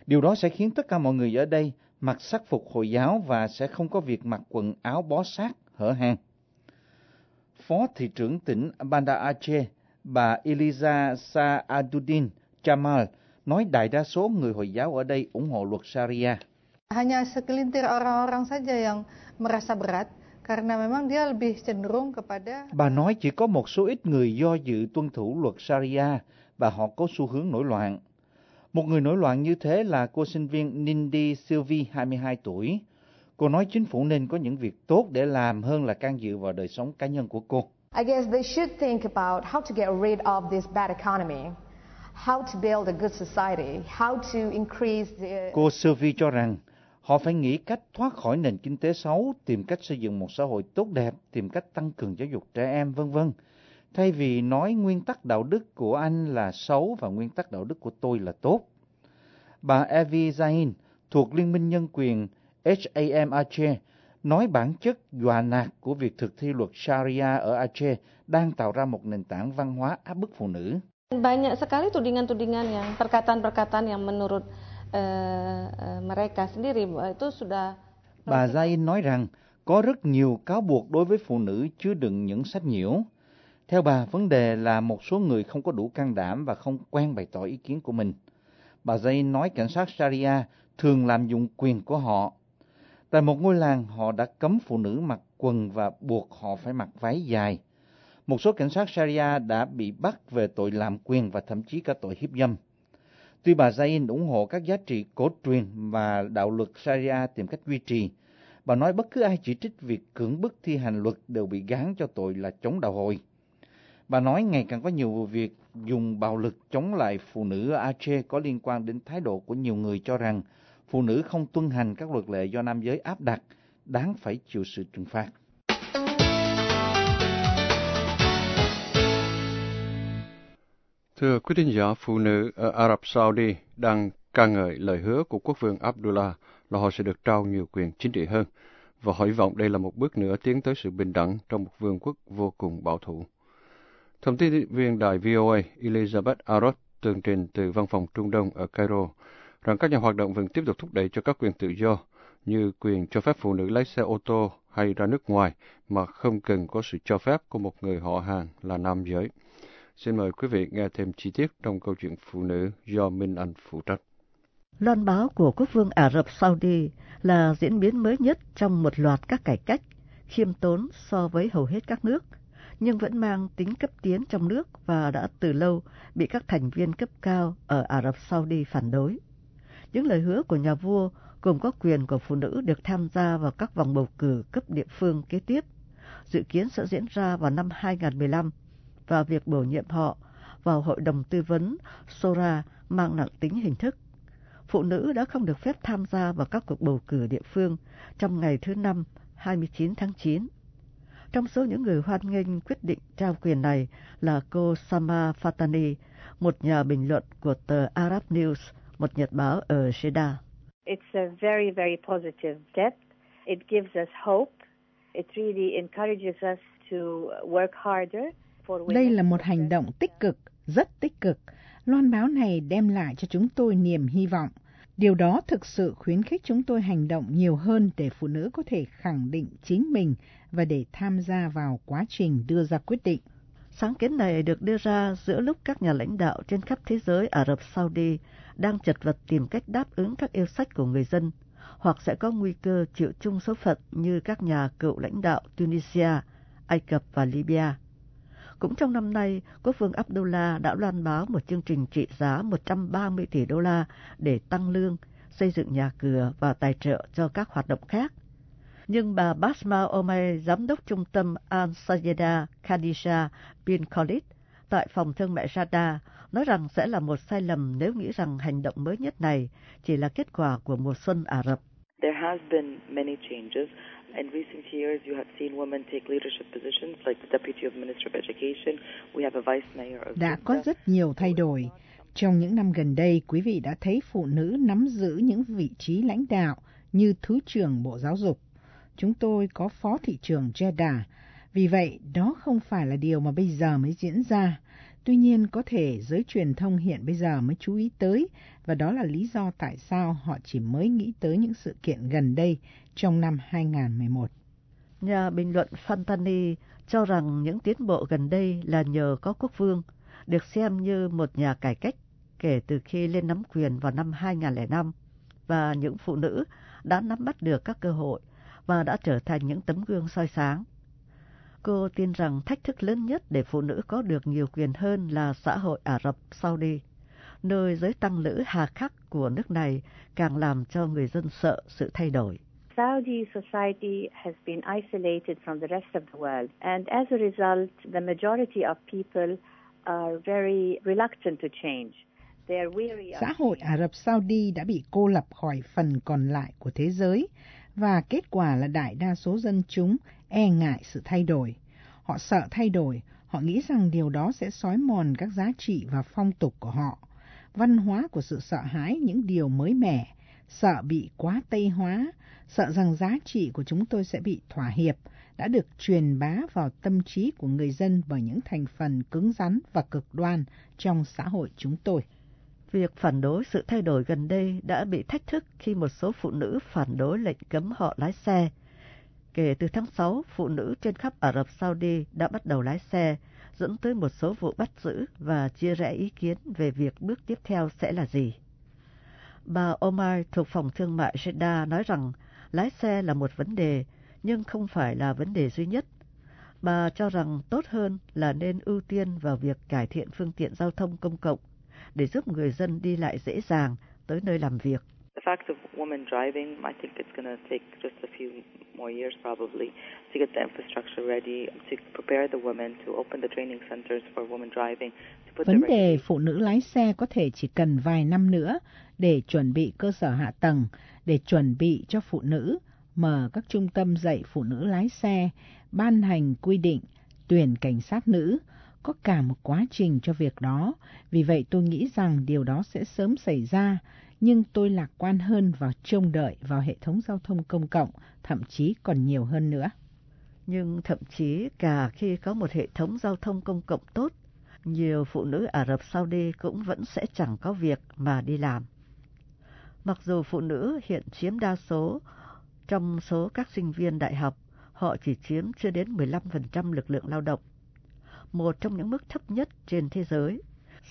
Điều đó sẽ khiến tất cả mọi người ở đây mặc sắc phục Hồi giáo và sẽ không có việc mặc quần áo bó sát, hở hang. Phó thị trưởng tỉnh Banda Aceh bà Eliza Saaduddin Jamal nói đại đa số người Hồi giáo ở đây ủng hộ luật Sharia. Hanya segelintir orang-orang saja yang merasa berat karena memang dia lebih cenderung kepada Bà nói chỉ có một số ít người do dự tuân thủ luật Sharia và họ có xu hướng nổi loạn. Một người nổi loạn như thế là cô sinh viên Nindi Sylvie, 22 tuổi. Cô nói chính phủ nên có những việc tốt để làm hơn là can dự vào đời sống cá nhân của cô. I guess they should think about how to get rid of this bad economy, Cô Sylvie cho rằng họ phải nghĩ cách thoát khỏi nền kinh tế xấu, tìm cách xây dựng một xã hội tốt đẹp, tìm cách tăng cường giáo dục trẻ em, vân vân. Thay vì nói nguyên tắc đạo đức của anh là xấu và nguyên tắc đạo đức của tôi là tốt. Bà Evi Zain thuộc Liên minh Nhân quyền HAM Aceh nói bản chất dọa nạt của việc thực thi luật Sharia ở Aceh đang tạo ra một nền tảng văn hóa áp bức phụ nữ. Banyak sekali tudingan-tudingan yang perkataan-perkataan yang menurut uh, mereka sendiri eh, itu sudah Bà Zain nói rằng có rất nhiều cáo buộc đối với phụ nữ chứa đựng những sách nhiễu. Theo bà, vấn đề là một số người không có đủ can đảm và không quen bày tỏ ý kiến của mình. Bà Zain nói cảnh sát Sharia thường làm dụng quyền của họ Tại một ngôi làng, họ đã cấm phụ nữ mặc quần và buộc họ phải mặc váy dài. Một số cảnh sát Sharia đã bị bắt về tội làm quyền và thậm chí cả tội hiếp dâm. Tuy bà Zain ủng hộ các giá trị cổ truyền và đạo luật Sharia tìm cách duy trì, bà nói bất cứ ai chỉ trích việc cưỡng bức thi hành luật đều bị gán cho tội là chống đạo hồi. Bà nói ngày càng có nhiều vụ việc dùng bạo lực chống lại phụ nữ ở Aceh có liên quan đến thái độ của nhiều người cho rằng phụ nữ không tuân hành các luật lệ do nam giới áp đặt, đáng phải chịu sự trừng phạt. Thưa quý thính giả, phụ nữ ở Ả Rập Saudi đang ca ngợi lời hứa của quốc vương Abdullah là họ sẽ được trao nhiều quyền chính trị hơn, và hy vọng đây là một bước nữa tiến tới sự bình đẳng trong một vương quốc vô cùng bảo thủ. Thông tin viên đài VOA Elizabeth Arot tường trình từ văn phòng Trung Đông ở Cairo rằng các nhà hoạt động vẫn tiếp tục thúc đẩy cho các quyền tự do như quyền cho phép phụ nữ lái xe ô tô hay ra nước ngoài mà không cần có sự cho phép của một người họ hàng là nam giới. Xin mời quý vị nghe thêm chi tiết trong câu chuyện phụ nữ do Minh Anh phụ trách. Loan báo của quốc vương Ả Rập Saudi là diễn biến mới nhất trong một loạt các cải cách khiêm tốn so với hầu hết các nước, nhưng vẫn mang tính cấp tiến trong nước và đã từ lâu bị các thành viên cấp cao ở Ả Rập Saudi phản đối. Những lời hứa của nhà vua gồm có quyền của phụ nữ được tham gia vào các vòng bầu cử cấp địa phương kế tiếp, dự kiến sẽ diễn ra vào năm 2015 và việc bổ nhiệm họ vào Hội đồng Tư vấn Sora mang nặng tính hình thức. Phụ nữ đã không được phép tham gia vào các cuộc bầu cử địa phương trong ngày thứ Năm 29 tháng 9. Trong số những người hoan nghênh quyết định trao quyền này là cô Sama Fatani, một nhà bình luận của tờ Arab News, một nhật báo ở Jeddah. It's a very, very positive step. It gives us hope. It really encourages us to work harder. Đây là một hành động tích cực, rất tích cực. Loan báo này đem lại cho chúng tôi niềm hy vọng. Điều đó thực sự khuyến khích chúng tôi hành động nhiều hơn để phụ nữ có thể khẳng định chính mình và để tham gia vào quá trình đưa ra quyết định. Sáng kiến này được đưa ra giữa lúc các nhà lãnh đạo trên khắp thế giới Ả Rập Saudi đang chật vật tìm cách đáp ứng các yêu sách của người dân, hoặc sẽ có nguy cơ chịu chung số phận như các nhà cựu lãnh đạo Tunisia, Ai Cập và Libya. Cũng trong năm nay, Quốc vương Abdullah đã loan báo một chương trình trị giá 130 tỷ đô la để tăng lương, xây dựng nhà cửa và tài trợ cho các hoạt động khác. Nhưng bà Basma Omay, giám đốc trung tâm Al-Sayeda Khadija bin Khalid tại phòng thương mại Jada, nói rằng sẽ là một sai lầm nếu nghĩ rằng hành động mới nhất này chỉ là kết quả của mùa xuân Ả Rập. There has been many changes. In recent years, you have seen women take leadership positions like the Deputy of Minister of Education. We have a Vice Mayor of Đã có rất nhiều thay đổi. Trong những năm gần đây, quý vị đã thấy phụ nữ nắm giữ những vị trí lãnh đạo như Thứ trưởng Bộ Giáo dục. Chúng tôi có Phó Thị trưởng Jeddah. Vì vậy, đó không phải là điều mà bây giờ mới diễn ra. Tuy nhiên, có thể giới truyền thông hiện bây giờ mới chú ý tới, và đó là lý do tại sao họ chỉ mới nghĩ tới những sự kiện gần đây trong năm 2011. Nhà bình luận Fantani cho rằng những tiến bộ gần đây là nhờ có quốc vương, được xem như một nhà cải cách kể từ khi lên nắm quyền vào năm 2005, và những phụ nữ đã nắm bắt được các cơ hội và đã trở thành những tấm gương soi sáng. Cô tin rằng thách thức lớn nhất để phụ nữ có được nhiều quyền hơn là xã hội Ả Rập Saudi, nơi giới tăng lữ hà khắc của nước này càng làm cho người dân sợ sự thay đổi. Saudi society has been isolated from the rest of the world, and as a result, the majority of people are very reluctant to change. Xã hội Ả Rập Saudi đã bị cô lập khỏi phần còn lại của thế giới và kết quả là đại đa số dân chúng e ngại sự thay đổi. Họ sợ thay đổi, họ nghĩ rằng điều đó sẽ xói mòn các giá trị và phong tục của họ. Văn hóa của sự sợ hãi những điều mới mẻ, sợ bị quá tây hóa, sợ rằng giá trị của chúng tôi sẽ bị thỏa hiệp, đã được truyền bá vào tâm trí của người dân bởi những thành phần cứng rắn và cực đoan trong xã hội chúng tôi. Việc phản đối sự thay đổi gần đây đã bị thách thức khi một số phụ nữ phản đối lệnh cấm họ lái xe. Kể từ tháng 6, phụ nữ trên khắp Ả Rập Saudi đã bắt đầu lái xe, dẫn tới một số vụ bắt giữ và chia rẽ ý kiến về việc bước tiếp theo sẽ là gì. Bà Omar thuộc phòng thương mại Jeddah nói rằng lái xe là một vấn đề, nhưng không phải là vấn đề duy nhất. Bà cho rằng tốt hơn là nên ưu tiên vào việc cải thiện phương tiện giao thông công cộng để giúp người dân đi lại dễ dàng tới nơi làm việc. The fact of women driving, I think it's going to take just a few more years probably to get the infrastructure ready, to prepare the women, to open the training centers for women driving. Vấn đề phụ nữ lái xe có thể chỉ cần vài năm nữa để chuẩn bị cơ sở hạ tầng, để chuẩn bị cho phụ nữ, mở các trung tâm dạy phụ nữ lái xe, ban hành quy định, tuyển cảnh sát nữ, có cả một quá trình cho việc đó, vì vậy tôi nghĩ rằng điều đó sẽ sớm xảy ra, nhưng tôi lạc quan hơn vào trông đợi vào hệ thống giao thông công cộng, thậm chí còn nhiều hơn nữa. Nhưng thậm chí cả khi có một hệ thống giao thông công cộng tốt, nhiều phụ nữ Ả Rập Saudi cũng vẫn sẽ chẳng có việc mà đi làm. Mặc dù phụ nữ hiện chiếm đa số trong số các sinh viên đại học, họ chỉ chiếm chưa đến 15% lực lượng lao động một trong những mức thấp nhất trên thế giới.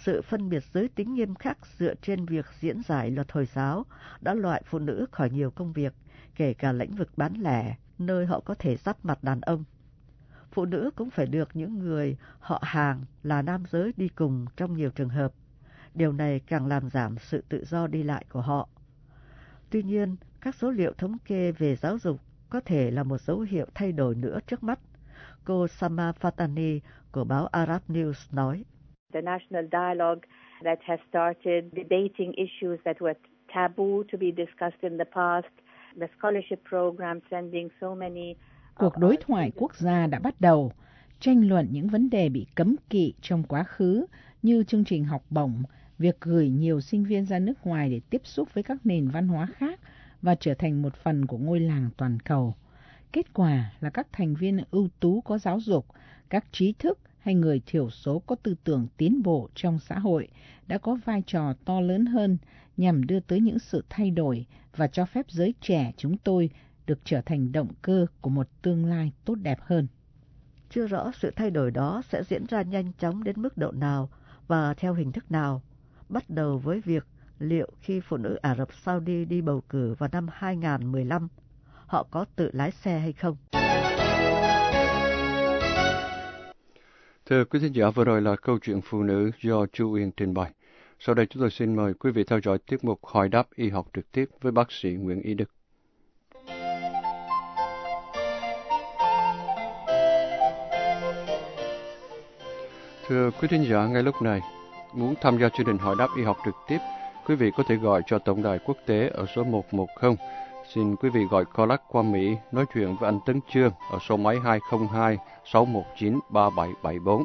Sự phân biệt giới tính nghiêm khắc dựa trên việc diễn giải luật Hồi giáo đã loại phụ nữ khỏi nhiều công việc, kể cả lĩnh vực bán lẻ, nơi họ có thể giáp mặt đàn ông. Phụ nữ cũng phải được những người họ hàng là nam giới đi cùng trong nhiều trường hợp. Điều này càng làm giảm sự tự do đi lại của họ. Tuy nhiên, các số liệu thống kê về giáo dục có thể là một dấu hiệu thay đổi nữa trước mắt. Cô Sama Fatani của báo Arab News nói. The national dialogue that has started debating issues that were taboo to be discussed in the past, the scholarship program sending so many Cuộc đối thoại quốc gia đã bắt đầu, tranh luận những vấn đề bị cấm kỵ trong quá khứ như chương trình học bổng, việc gửi nhiều sinh viên ra nước ngoài để tiếp xúc với các nền văn hóa khác và trở thành một phần của ngôi làng toàn cầu. Kết quả là các thành viên ưu tú có giáo dục, các trí thức hay người thiểu số có tư tưởng tiến bộ trong xã hội đã có vai trò to lớn hơn nhằm đưa tới những sự thay đổi và cho phép giới trẻ chúng tôi được trở thành động cơ của một tương lai tốt đẹp hơn. Chưa rõ sự thay đổi đó sẽ diễn ra nhanh chóng đến mức độ nào và theo hình thức nào, bắt đầu với việc liệu khi phụ nữ Ả Rập Saudi đi bầu cử vào năm 2015, họ có tự lái xe hay không. Thưa quý thính giả, vừa rồi là câu chuyện phụ nữ do Chu Uyên trình bày. Sau đây chúng tôi xin mời quý vị theo dõi tiết mục hỏi đáp y học trực tiếp với bác sĩ Nguyễn Y Đức. Thưa quý thính giả, ngay lúc này, muốn tham gia chương trình hỏi đáp y học trực tiếp, quý vị có thể gọi cho Tổng đài quốc tế ở số 110. Xin quý vị gọi Colac qua Mỹ nói chuyện với anh Tấn Trương ở số máy 202 619 3774.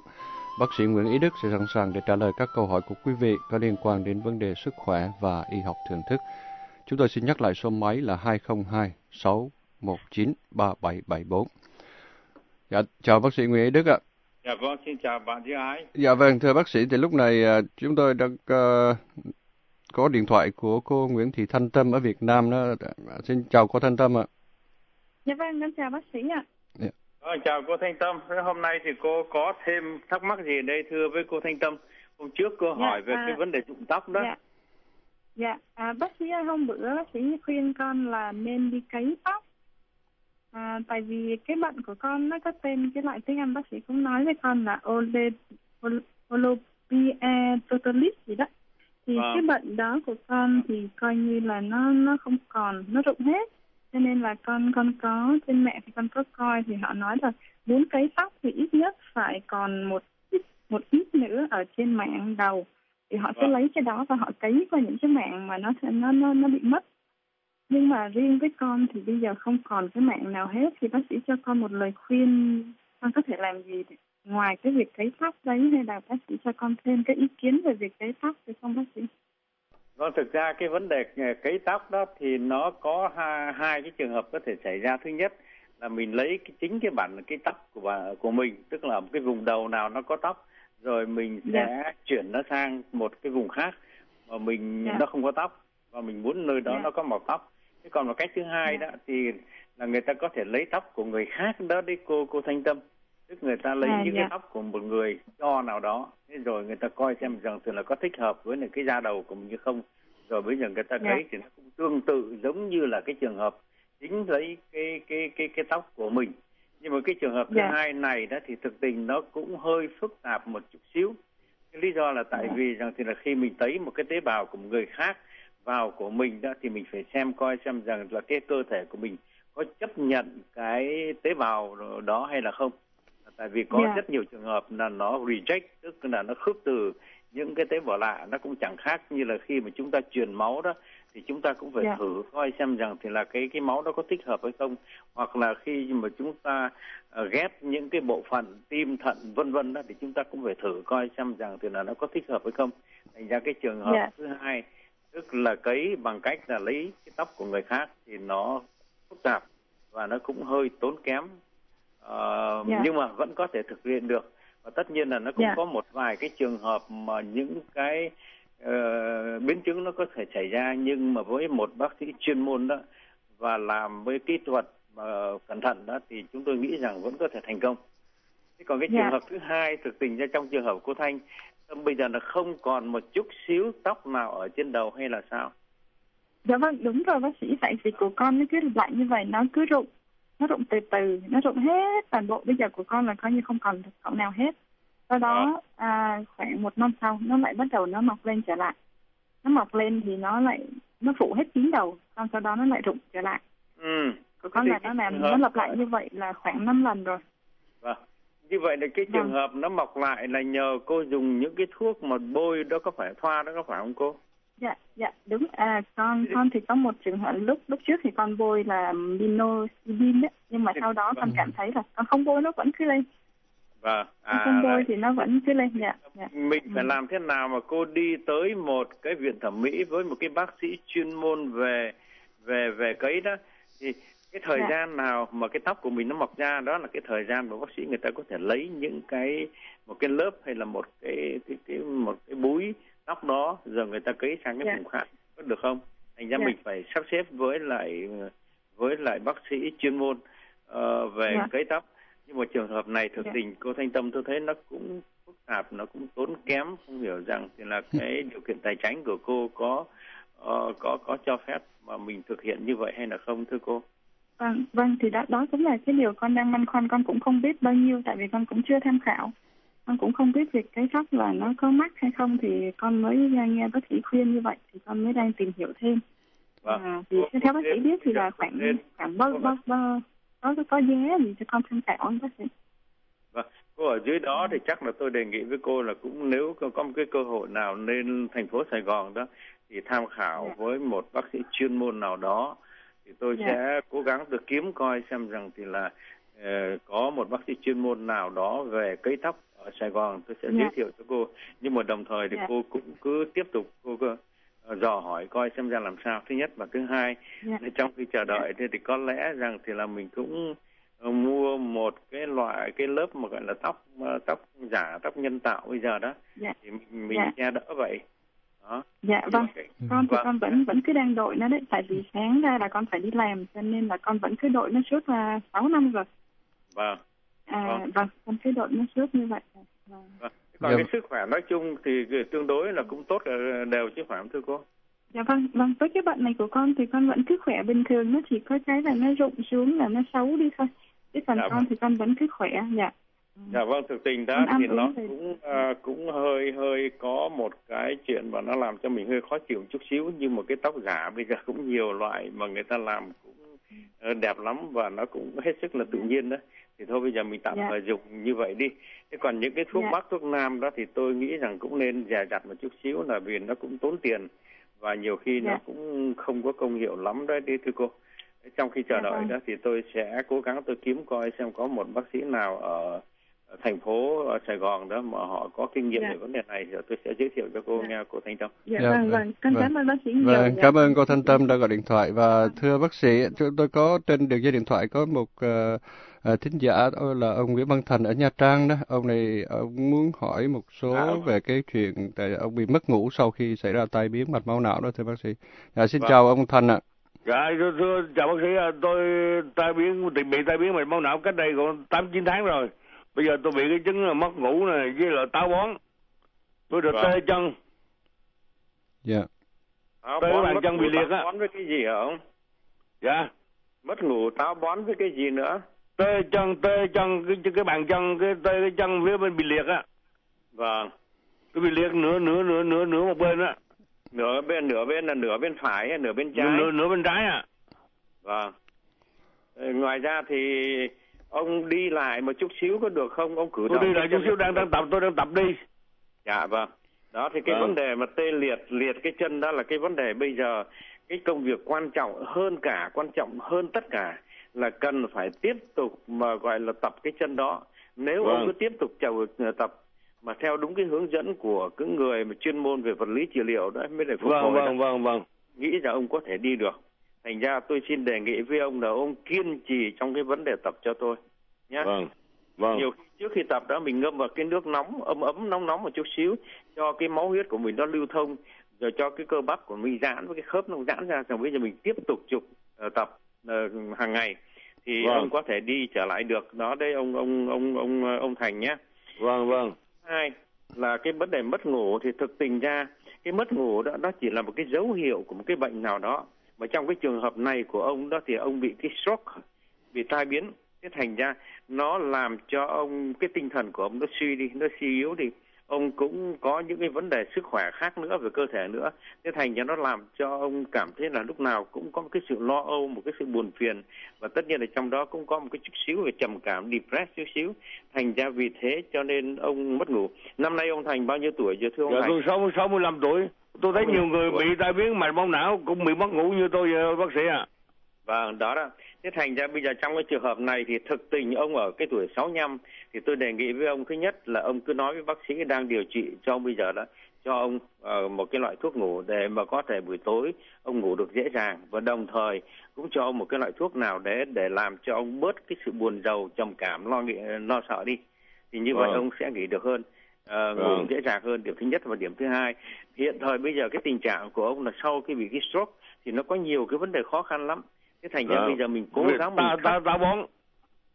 Bác sĩ Nguyễn Ý Đức sẽ sẵn sàng để trả lời các câu hỏi của quý vị có liên quan đến vấn đề sức khỏe và y học thường thức. Chúng tôi xin nhắc lại số máy là 202 619 3774. Dạ, chào bác sĩ Nguyễn Ý Đức ạ. Dạ vâng, xin chào bạn Duy Ái. Dạ vâng, thưa bác sĩ, thì lúc này à, chúng tôi đang uh, có điện thoại của cô Nguyễn Thị Thanh Tâm ở Việt Nam đó. Xin chào cô Thanh Tâm ạ. Dạ vâng, em chào bác sĩ ạ. Dạ. À, chào cô Thanh Tâm. Hôm nay thì cô có thêm thắc mắc gì đây thưa với cô Thanh Tâm? Hôm trước cô dạ, hỏi về à, cái vấn đề rụng tóc đó. Dạ, dạ. À, bác sĩ hôm bữa bác sĩ khuyên con là nên đi cấy tóc À, tại vì cái bệnh của con nó có tên cái loại tiếng Anh bác sĩ cũng nói với con là olopia totalis gì đó thì vâng. cái bệnh đó của con thì coi như là nó nó không còn nó rụng hết cho nên là con con có trên mẹ thì con có coi thì họ nói là muốn cấy tóc thì ít nhất phải còn một ít một ít nữa ở trên mạng đầu thì họ sẽ vâng. lấy cái đó và họ cấy qua những cái mạng mà nó sẽ nó nó nó bị mất nhưng mà riêng với con thì bây giờ không còn cái mạng nào hết thì bác sĩ cho con một lời khuyên con có thể làm gì ngoài cái việc cấy tóc đấy hay là bác sĩ cho con thêm cái ý kiến về việc cấy tóc được không bác sĩ? Vâng, thực ra cái vấn đề à, cấy tóc đó thì nó có hai, hai cái trường hợp có thể xảy ra. Thứ nhất là mình lấy cái chính cái bản cái tóc của bà, của mình, tức là một cái vùng đầu nào nó có tóc, rồi mình sẽ yeah. Dạ. chuyển nó sang một cái vùng khác mà mình yeah. Dạ. nó không có tóc và mình muốn nơi đó yeah. Dạ. nó có màu tóc thế còn một cách thứ hai đó thì là người ta có thể lấy tóc của người khác đó đi cô cô thanh tâm tức người ta lấy à, những dạ. cái tóc của một người cho nào đó thế rồi người ta coi xem rằng thường là có thích hợp với cái da đầu của mình như không rồi bây giờ người ta dạ. thì nó cũng tương tự giống như là cái trường hợp chính lấy cái cái cái cái tóc của mình nhưng mà cái trường hợp thứ dạ. hai này đó thì thực tình nó cũng hơi phức tạp một chút xíu cái lý do là tại dạ. vì rằng thì là khi mình thấy một cái tế bào của một người khác vào của mình đó thì mình phải xem coi xem rằng là cái cơ thể của mình có chấp nhận cái tế bào đó hay là không tại vì có yeah. Dạ. rất nhiều trường hợp là nó reject tức là nó khước từ những cái tế bào lạ nó cũng chẳng khác như là khi mà chúng ta truyền máu đó thì chúng ta cũng phải yeah. Dạ. thử coi xem rằng thì là cái cái máu đó có thích hợp hay không hoặc là khi mà chúng ta uh, ghép những cái bộ phận tim thận vân vân đó thì chúng ta cũng phải thử coi xem rằng thì là nó có thích hợp hay không thành ra cái trường hợp yeah. Dạ. thứ hai tức là cấy bằng cách là lấy cái tóc của người khác thì nó phức tạp và nó cũng hơi tốn kém uh, yeah. Dạ. nhưng mà vẫn có thể thực hiện được và tất nhiên là nó cũng yeah. Dạ. có một vài cái trường hợp mà những cái uh, biến chứng nó có thể xảy ra nhưng mà với một bác sĩ chuyên môn đó và làm với kỹ thuật uh, cẩn thận đó thì chúng tôi nghĩ rằng vẫn có thể thành công thế còn cái Dạ. trường hợp thứ hai thực tình ra trong trường hợp cô thanh bây giờ là không còn một chút xíu tóc nào ở trên đầu hay là sao Dạ vâng, đúng rồi bác sĩ. Tại vì của con nó cứ lại như vậy, nó cứ rụng. Nó rụng từ từ, nó rụng hết toàn bộ. Bây giờ của con là coi như không còn thực phẩm nào hết. Sau đó à, khoảng một năm sau, nó lại bắt đầu nó mọc lên trở lại. Nó mọc lên thì nó lại, nó phủ hết kín đầu. Xong sau đó nó lại rụng trở lại. ừ Của con là nó làm, nó lặp lại như vậy là khoảng 5 lần rồi. Vâng. Như vậy là cái trường Vâng. hợp nó mọc lại là nhờ cô dùng những cái thuốc mà bôi đó có phải thoa đó có phải không cô? Dạ, dạ, đúng. À, con con thì có một trường hợp lúc lúc trước thì con bôi là minoxidil. Nhưng mà sau đó con cảm thấy là con không bôi nó vẫn cứ lên. Vâng. À, không bôi đấy. thì nó vẫn cứ lên. Dạ, dạ. mình phải Ừ. làm thế nào mà cô đi tới một cái viện thẩm mỹ với một cái bác sĩ chuyên môn về về về cấy đó thì cái thời Dạ. gian nào mà cái tóc của mình nó mọc ra đó là cái thời gian mà bác sĩ người ta có thể lấy những cái một cái lớp hay là một cái cái, cái một cái búi tóc đó rồi người ta cấy sang cái Dạ. vùng khác được không? Thành ra Dạ. mình phải sắp xếp với lại với lại bác sĩ chuyên môn ờ, về Dạ. cấy tóc nhưng mà trường hợp này thực Dạ. tình cô thanh tâm tôi thấy nó cũng phức tạp nó cũng tốn kém không hiểu rằng thì là cái điều kiện tài chính của cô có ờ, có có cho phép mà mình thực hiện như vậy hay là không thưa cô Vâng, vâng thì đó đó cũng là cái điều con đang băn khoăn con cũng không biết bao nhiêu tại vì con cũng chưa tham khảo con cũng không biết việc cái tóc là nó có mắc hay không thì con mới nghe, nghe bác sĩ khuyên như vậy thì con mới đang tìm hiểu thêm. Vâng. À, thì theo bác sĩ biết thì là khoảng khoảng bao bao bao có có giá gì cho con tham khảo không bác sĩ. Vâng, cô ở dưới đó thì chắc là tôi đề nghị với cô là cũng nếu có, một cái cơ hội nào lên thành phố Sài Gòn đó thì tham khảo với một bác sĩ chuyên môn nào đó thì tôi Dạ. sẽ cố gắng được kiếm coi xem rằng thì là ờ, có một bác sĩ chuyên môn nào đó về cấy tóc ở Sài Gòn. Tôi sẽ Dạ. giới thiệu cho cô. Nhưng mà đồng thời thì Dạ. cô cũng cứ tiếp tục cô cứ ờ, dò hỏi coi xem ra làm sao. Thứ nhất và thứ hai Dạ. trong khi chờ đợi thì, thì có lẽ rằng thì là mình cũng ờ, mua một cái loại cái lớp mà gọi là tóc ờ, tóc giả tóc nhân tạo bây giờ đó. Dạ. Thì mình, mình Dạ. che đỡ vậy. Đó. Dạ vâng. con thì Vâng. con vẫn vẫn cứ đang đội nó đấy. Tại vì sáng ra là con phải đi làm cho nên là con vẫn cứ đội nó suốt là 6 năm rồi. Vâng à Vâng. vâng con cứ đội nó suốt như vậy vâng. vâng còn Dạ. cái sức khỏe nói chung thì tương đối là cũng tốt đều chứ phải không thưa cô Dạ vâng, vâng, với cái bệnh này của con thì con vẫn cứ khỏe bình thường, nó chỉ có cái là nó rụng xuống là nó xấu đi thôi. Chứ còn Dạ con vâng. thì con vẫn cứ khỏe, dạ. Dạ vâng, thực tình đó thì nó thì- cũng à, cũng hơi hơi có một cái chuyện mà nó làm cho mình hơi khó chịu chút xíu nhưng mà cái tóc giả bây giờ cũng nhiều loại mà người ta làm cũng ờ, đẹp lắm và nó cũng hết sức là tự nhiên đó. Thì thôi bây giờ mình tạm Dạ. thời dùng như vậy đi. Thế còn những cái thuốc Dạ. bắc thuốc nam đó thì tôi nghĩ rằng cũng nên dè dặt một chút xíu là vì nó cũng tốn tiền và nhiều khi nó Dạ. cũng không có công hiệu lắm đấy đi thưa cô. Trong khi chờ Dạ đợi vâng. đó thì tôi sẽ cố gắng tôi kiếm coi xem có một bác sĩ nào ở thành phố Sài Gòn đó mà họ có kinh nghiệm Dạ. về vấn đề này rồi tôi sẽ giới thiệu cho cô nghe cô Thanh Tâm. Dạ, Dạ, vâng, vâng, vâng, con vâng. cảm ơn bác sĩ nhiều. Vâng, dạ. cảm ơn cô Thanh Tâm đã gọi điện thoại và thưa bác sĩ, chúng tôi có trên đường dây điện thoại có một uh, uh, thính giả đó là ông Nguyễn Văn Thành ở Nha Trang đó, ông này ông muốn hỏi một số À. về cái chuyện tại ông bị mất ngủ sau khi xảy ra tai biến mạch máu não đó thưa bác sĩ. Dạ, xin Vâng. chào ông Thành ạ. Dạ, thưa, thưa chào bác sĩ, à, tôi tai biến bị, bị tai biến mạch máu não cách đây còn tám chín tháng rồi. Bây giờ tôi bị cái chứng là mất ngủ này với là táo bón. Tôi được Vâng. tê chân, Dạ. Táo Tới bón bàn chân bị liệt táo á. bón với cái gì hả ông? dạ. Mất ngủ táo bón với cái gì nữa? Tê chân, tê chân, cái cái bàn chân, cái tê cái chân phía bên bị liệt á. Vâng. Cái bị liệt nửa nửa nửa nửa nửa một bên á, Nửa bên nửa bên là nửa bên phải hay nửa bên trái? nửa nửa bên trái à. Vâng. Ờ, Ngoài ra thì ông đi lại một chút xíu có được không? Ông cử Tôi đi lại chút xíu đang đang tập, tôi đang tập đi. Dạ vâng. Đó thì cái Vâng. vấn đề mà tê liệt liệt cái chân đó là cái vấn đề bây giờ cái công việc quan trọng hơn cả quan trọng hơn tất cả là cần phải tiếp tục mà gọi là tập cái chân đó. Nếu Vâng. ông cứ tiếp tục chầu ờ, tập mà theo đúng cái hướng dẫn của cái người mà chuyên môn về vật lý trị liệu đó mới để phục Vâng, hồi vâng, đó, vâng, vâng. nghĩ rằng ông có thể đi được. Thành ra tôi xin đề nghị với ông là ông kiên trì trong cái vấn đề tập cho tôi nhé. Vâng, vâng. Nhiều khi trước khi tập đó mình ngâm vào cái nước nóng ấm ấm nóng nóng một chút xíu cho cái máu huyết của mình nó lưu thông rồi cho cái cơ bắp của mình giãn với cái khớp nó giãn ra rồi bây giờ mình tiếp tục chụp ờ, tập ờ, hàng ngày thì Vâng. ông có thể đi trở lại được đó đấy ông ông ông ông ông Thành nhé vâng vâng hai là cái vấn đề mất ngủ thì thực tình ra cái mất ngủ đó đó chỉ là một cái dấu hiệu của một cái bệnh nào đó và trong cái trường hợp này của ông đó thì ông bị cái stroke bị tai biến. Thế thành ra nó làm cho ông cái tinh thần của ông nó suy đi nó suy yếu đi. Ông cũng có những cái vấn đề sức khỏe khác nữa về cơ thể nữa. Thế thành ra nó làm cho ông cảm thấy là lúc nào cũng có một cái sự lo âu một cái sự buồn phiền. Và tất nhiên là trong đó cũng có một cái chút xíu về trầm cảm depressed chút xíu. Thành ra vì thế cho nên ông mất ngủ. Năm nay ông thành bao nhiêu tuổi giờ thưa ông dạ thành? sáu mươi lăm tuổi tôi thấy nhiều người bị tai biến mạch máu não cũng bị mất ngủ như tôi vậy bác sĩ ạ. Vâng, đó đó. Thế thành ra bây giờ trong cái trường hợp này thì thực tình ông ở cái tuổi 65 thì tôi đề nghị với ông thứ nhất là ông cứ nói với bác sĩ đang điều trị cho ông bây giờ đó cho ông ờ, một cái loại thuốc ngủ để mà có thể buổi tối ông ngủ được dễ dàng và đồng thời cũng cho ông một cái loại thuốc nào để để làm cho ông bớt cái sự buồn rầu trầm cảm lo nghĩ lo sợ đi. Thì như vậy Vâng. ông sẽ nghỉ được hơn ờ, ngủ Vâng. dễ dàng hơn điểm thứ nhất và điểm thứ hai. Hiện thời bây giờ cái tình trạng của ông là sau khi bị cái stroke thì nó có nhiều cái vấn đề khó khăn lắm. Thế thành ra Vâng. bây giờ mình cố gắng mình ta ta ta bón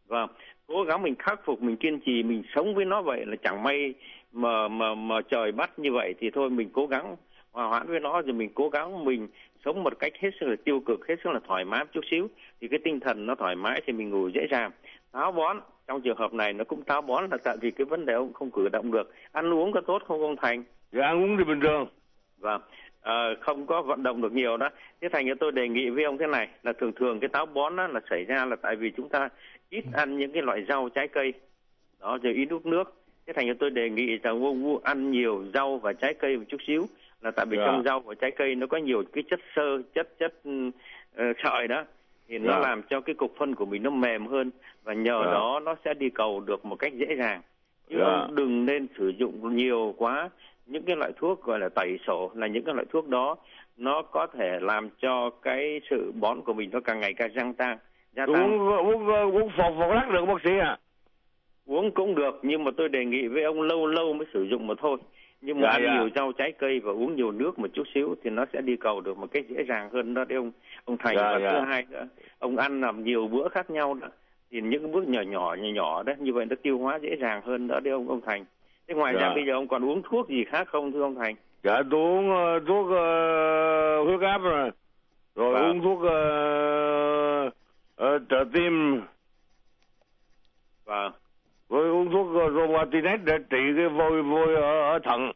vâng cố gắng mình khắc phục mình kiên trì mình sống với nó vậy là chẳng may mà mà mà trời bắt như vậy thì thôi mình cố gắng hòa hoãn với nó rồi mình cố gắng mình sống một cách hết sức là tiêu cực hết sức là thoải mái chút xíu. Thì cái tinh thần nó thoải mái thì mình ngủ dễ dàng. Táo bón trong trường hợp này nó cũng táo bón là tại vì cái vấn đề ông không cử động được. Ăn uống có tốt không ông thành? Dạ ăn uống thì bình thường. Vâng. Ờ, không có vận động được nhiều đó. Thế thành tôi đề nghị với ông thế này là thường thường cái táo bón đó là xảy ra là tại vì chúng ta ít ăn những cái loại rau trái cây. Đó rồi ít uống nước. Thế thành tôi đề nghị rằng ông ăn nhiều rau và trái cây một chút xíu là tại vì Dạ. trong rau và trái cây nó có nhiều cái chất xơ chất chất ờ, sợi đó. Thì nó Dạ. làm cho cái cục phân của mình nó mềm hơn và nhờ Dạ. đó nó sẽ đi cầu được một cách dễ dàng chứ Dạ. ông đừng nên sử dụng nhiều quá những cái loại thuốc gọi là tẩy sổ là những cái loại thuốc đó nó có thể làm cho cái sự bón của mình nó càng ngày càng gia tăng gia tăng uống uống uống phọt phọt lắc được bác sĩ ạ uống cũng được nhưng mà tôi đề nghị với ông lâu lâu mới sử dụng mà thôi nhưng mà Dạ, ăn dạ. nhiều rau trái cây và uống nhiều nước một chút xíu thì nó sẽ đi cầu được một cách dễ dàng hơn đó đấy ông ông thành Dạ, và dạ. thứ hai nữa ông ăn làm nhiều bữa khác nhau đó thì những bước nhỏ nhỏ nhỏ nhỏ đấy như vậy nó tiêu hóa dễ dàng hơn đó đấy ông ông thành. Thế ngoài Dạ. ra bây giờ ông còn uống thuốc gì khác không thưa ông thành? Dạ tôi uống ờ, thuốc ờ, huyết áp rồi. Rồi Vâng. uống thuốc ờ, ờ, trợ tim. Và rồi uống thuốc uh, Romatinet để trị cái vôi vôi ở, ở thận.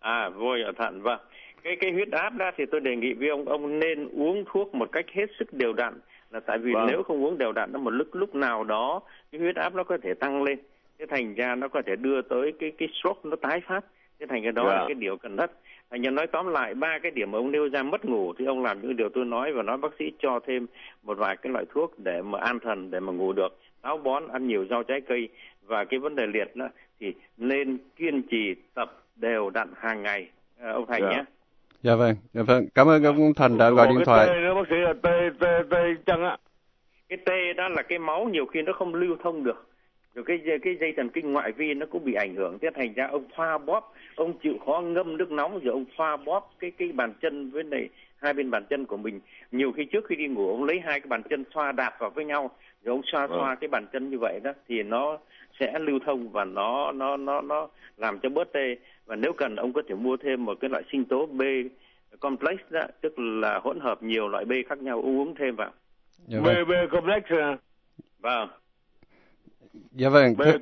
À, vôi ở thận vâng. Cái cái huyết áp đó thì tôi đề nghị với ông ông nên uống thuốc một cách hết sức đều đặn là tại vì Vâng. nếu không uống đều đặn nó một lúc lúc nào đó cái huyết áp nó có thể tăng lên. Thế thành ra nó có thể đưa tới cái cái stroke nó tái phát. Thế thành ra đó Dạ. là cái điều cần thiết. Thành ra nói tóm lại ba cái điểm mà ông nêu ra mất ngủ thì ông làm những điều tôi nói và nói bác sĩ cho thêm một vài cái loại thuốc để mà an thần để mà ngủ được. Táo bón ăn nhiều rau trái cây và cái vấn đề liệt đó thì nên kiên trì tập đều đặn hàng ngày Ờ, ông Thành Dạ. nhé. Dạ vâng, dạ vâng. Cảm ơn ông Thành đã gọi Còn điện cái thoại. tê nữa bác sĩ là tê tê tê chân á Cái tê đó là cái máu nhiều khi nó không lưu thông được. Rồi cái dây- cái dây thần kinh ngoại vi nó cũng bị ảnh hưởng. Thế thành ra ông xoa bóp, ông chịu khó ngâm nước nóng rồi ông xoa bóp cái cái bàn chân với này hai bên bàn chân của mình. Nhiều khi trước khi đi ngủ ông lấy hai cái bàn chân xoa đạp vào với nhau rồi ông xoa Vâng. xoa cái bàn chân như vậy đó thì nó sẽ lưu thông và nó nó nó nó làm cho bớt tê và nếu cần ông có thể mua thêm một cái loại sinh tố B complex đó tức là hỗn hợp nhiều loại B khác nhau uống thêm vào Dạ B vâng. B complex à vâng Dạ vâng. À.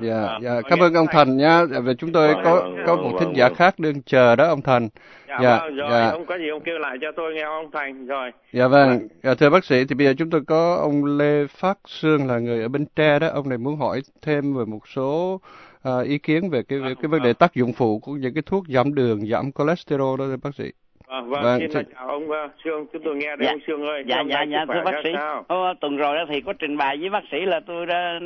Dạ, À, dạ, cảm ơn ông Thành nha. Dạ, Và chúng tôi Vâng, có vâng, có vâng, một vâng, thính giả vâng. khác đương chờ đó ông Thành. dạ, Dạ, vâng rồi dạ. ông có gì ông kêu lại cho tôi nghe ông Thành rồi Dạ vâng, dạ, thưa bác sĩ, thì bây giờ chúng tôi có ông Lê Phát Sương là người ở Bến Tre đó, ông này muốn hỏi thêm về một số à, ý kiến về cái về cái vấn đề tác dụng phụ của những cái thuốc giảm đường, giảm cholesterol đó thưa bác sĩ. Vâng vâng, Vâng, xin xin- chào ông uh, Sương chúng tôi nghe đây Dạ. ông Sương ơi. Dạ dạ dạ thưa bác sĩ? Ô, tuần rồi đó thì có trình bày với bác sĩ là tôi đã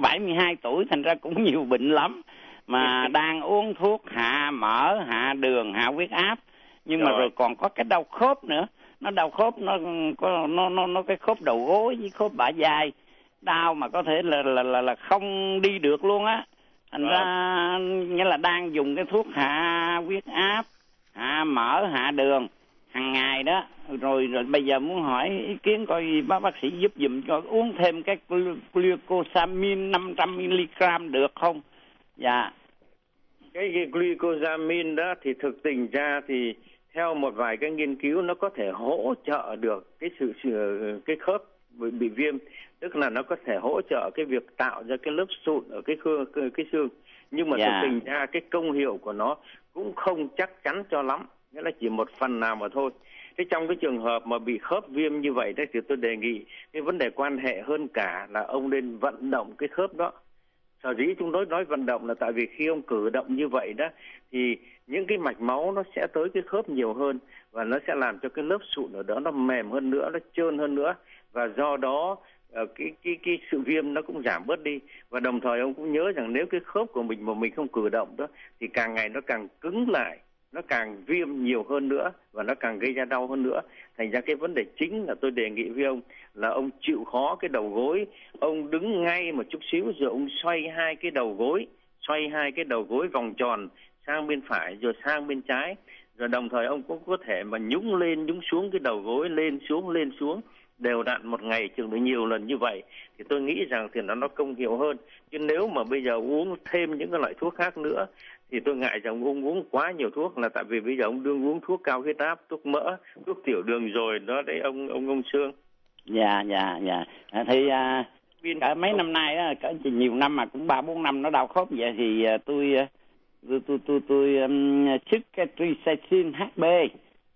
72 tuổi thành ra cũng nhiều bệnh lắm. Mà [laughs] đang uống thuốc hạ mỡ hạ đường hạ huyết áp. Nhưng mà Rồi. rồi còn có cái đau khớp nữa. Nó đau khớp nó có nó nó nó cái khớp đầu gối với khớp bả vai. Đau mà có thể là là là, là không đi được luôn á. Thành ra nghĩa là đang dùng cái thuốc hạ huyết áp hạ mỡ hạ đường. Hàng ngày đó rồi, rồi bây giờ muốn hỏi ý kiến coi bác bác sĩ giúp dùm cho uống thêm cái glucosamine 500 mg được không? Dạ. Cái, cái glucosamine đó thì thực tình ra thì theo một vài cái nghiên cứu nó có thể hỗ trợ được cái sự, sự cái khớp bị, bị viêm. Tức là nó có thể hỗ trợ cái việc tạo ra cái lớp sụn ở cái khương cái, cái xương. Nhưng mà Dạ. thực tình ra cái công hiệu của nó cũng không chắc chắn cho lắm. Nghĩa là chỉ một phần nào mà thôi. Thế trong cái trường hợp mà bị khớp viêm như vậy đấy thì tôi đề nghị cái vấn đề quan hệ hơn cả là ông nên vận động cái khớp đó. Sở dĩ chúng tôi nói vận động là tại vì khi ông cử động như vậy đó, thì những cái mạch máu nó sẽ tới cái khớp nhiều hơn và nó sẽ làm cho cái lớp sụn ở đó nó mềm hơn nữa, nó trơn hơn nữa. Và do đó Ờ, cái cái cái sự viêm nó cũng giảm bớt đi. Và đồng thời ông cũng nhớ rằng nếu cái khớp của mình mà mình không cử động đó, thì càng ngày nó càng cứng lại, nó càng viêm nhiều hơn nữa và nó càng gây ra đau hơn nữa. Thành ra cái vấn đề chính là tôi đề nghị với ông là ông chịu khó cái đầu gối. Ông đứng ngay một chút xíu rồi ông xoay hai cái đầu gối, xoay hai cái đầu gối vòng tròn sang bên phải rồi sang bên trái. Rồi đồng thời ông cũng có thể mà nhúng lên, nhúng xuống cái đầu gối, lên xuống lên xuống đều đặn một ngày chừng được nhiều lần như vậy thì tôi nghĩ rằng thì nó nó công hiệu hơn. Chứ nếu mà bây giờ uống thêm những cái loại thuốc khác nữa thì tôi ngại rằng ông uống quá nhiều thuốc là tại vì bây giờ ông đương uống thuốc cao huyết áp thuốc mỡ thuốc tiểu đường rồi đó đấy ông ông ông xương dạ dạ dạ. À, thì à, cả mấy năm nay á cỡ nhiều năm mà cũng ba bốn năm nó đau khớp vậy thì à, tôi à, tôi tôi tôi, tôi um, sức cái tricycin HB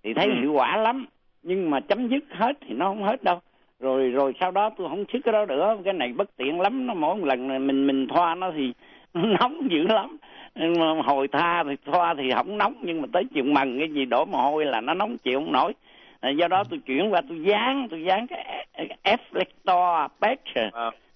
thì thấy Ừ. hiệu quả lắm nhưng mà chấm dứt hết thì nó không hết đâu. Rồi rồi sau đó tôi không sức cái đó nữa. Cái này bất tiện lắm. Nó mỗi một lần mình mình thoa nó thì [laughs] nó nóng dữ lắm. Mà hồi tha thì thoa thì không nóng nhưng mà tới chiều mần cái gì đổ mồ hôi là nó nóng chịu không nổi. À, do đó tôi chuyển qua tôi dán tôi dán cái Efflector patch.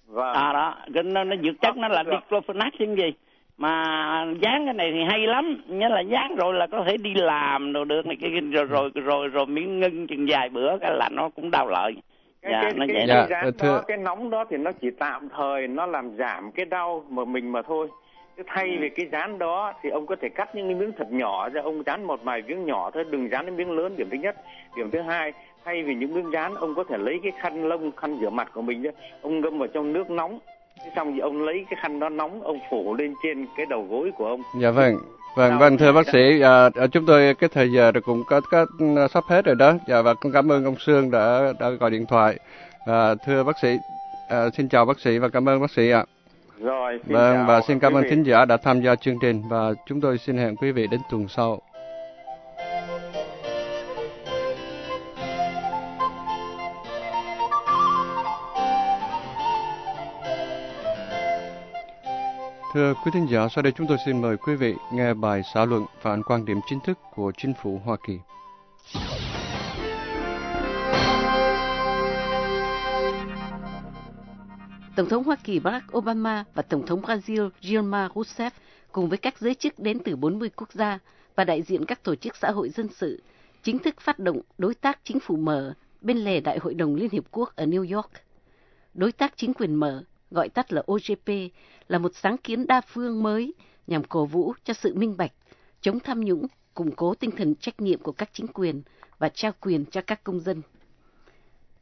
Và à đó. Cái nó, nó dược chất nó là diclofenac chứ gì mà dán cái này thì hay lắm. Nghĩa là dán rồi là có thể đi làm rồi được này cái rồi rồi rồi rồi miếng ngưng chừng vài bữa cái là nó cũng đau lợi. Cái dạ cái, nó cái, vậy cái đó. rán đó cái nóng đó thì nó chỉ tạm thời nó làm giảm cái đau mà mình mà thôi. Chứ thay vì cái dán đó thì ông có thể cắt những cái miếng thật nhỏ ra. Ông dán một vài miếng nhỏ thôi đừng dán cái miếng lớn. Điểm thứ nhất. Điểm thứ hai thay vì những miếng dán ông có thể lấy cái khăn lông khăn rửa mặt của mình đó, ông ngâm vào trong nước nóng xong thì ông lấy cái khăn đó nóng ông phủ lên trên cái đầu gối của ông Dạ vâng. Vâng, vâng thưa bác sĩ, à, à, chúng tôi cái thời giờ rồi cũng có, có ừ, sắp hết rồi đó. Dạ và cũng cảm ơn ông Sương đã đã gọi điện thoại. À, thưa bác sĩ, à, xin chào bác sĩ và cảm ơn bác sĩ ạ. rồi xin Vâng chào và xin cảm ơn thính giả đã tham gia chương trình và chúng tôi xin hẹn quý vị đến tuần sau. Thưa quý thính giả, sau đây chúng tôi xin mời quý vị nghe bài xã luận phản quan điểm chính thức của chính phủ Hoa Kỳ. Tổng thống Hoa Kỳ Barack Obama và Tổng thống Brazil Dilma Rousseff cùng với các giới chức đến từ 40 quốc gia và đại diện các tổ chức xã hội dân sự chính thức phát động đối tác chính phủ mở bên lề Đại hội đồng Liên Hiệp Quốc ở New York. Đối tác chính quyền mở, gọi tắt là OGP, là một sáng kiến đa phương mới nhằm cổ vũ cho sự minh bạch, chống tham nhũng, củng cố tinh thần trách nhiệm của các chính quyền và trao quyền cho các công dân.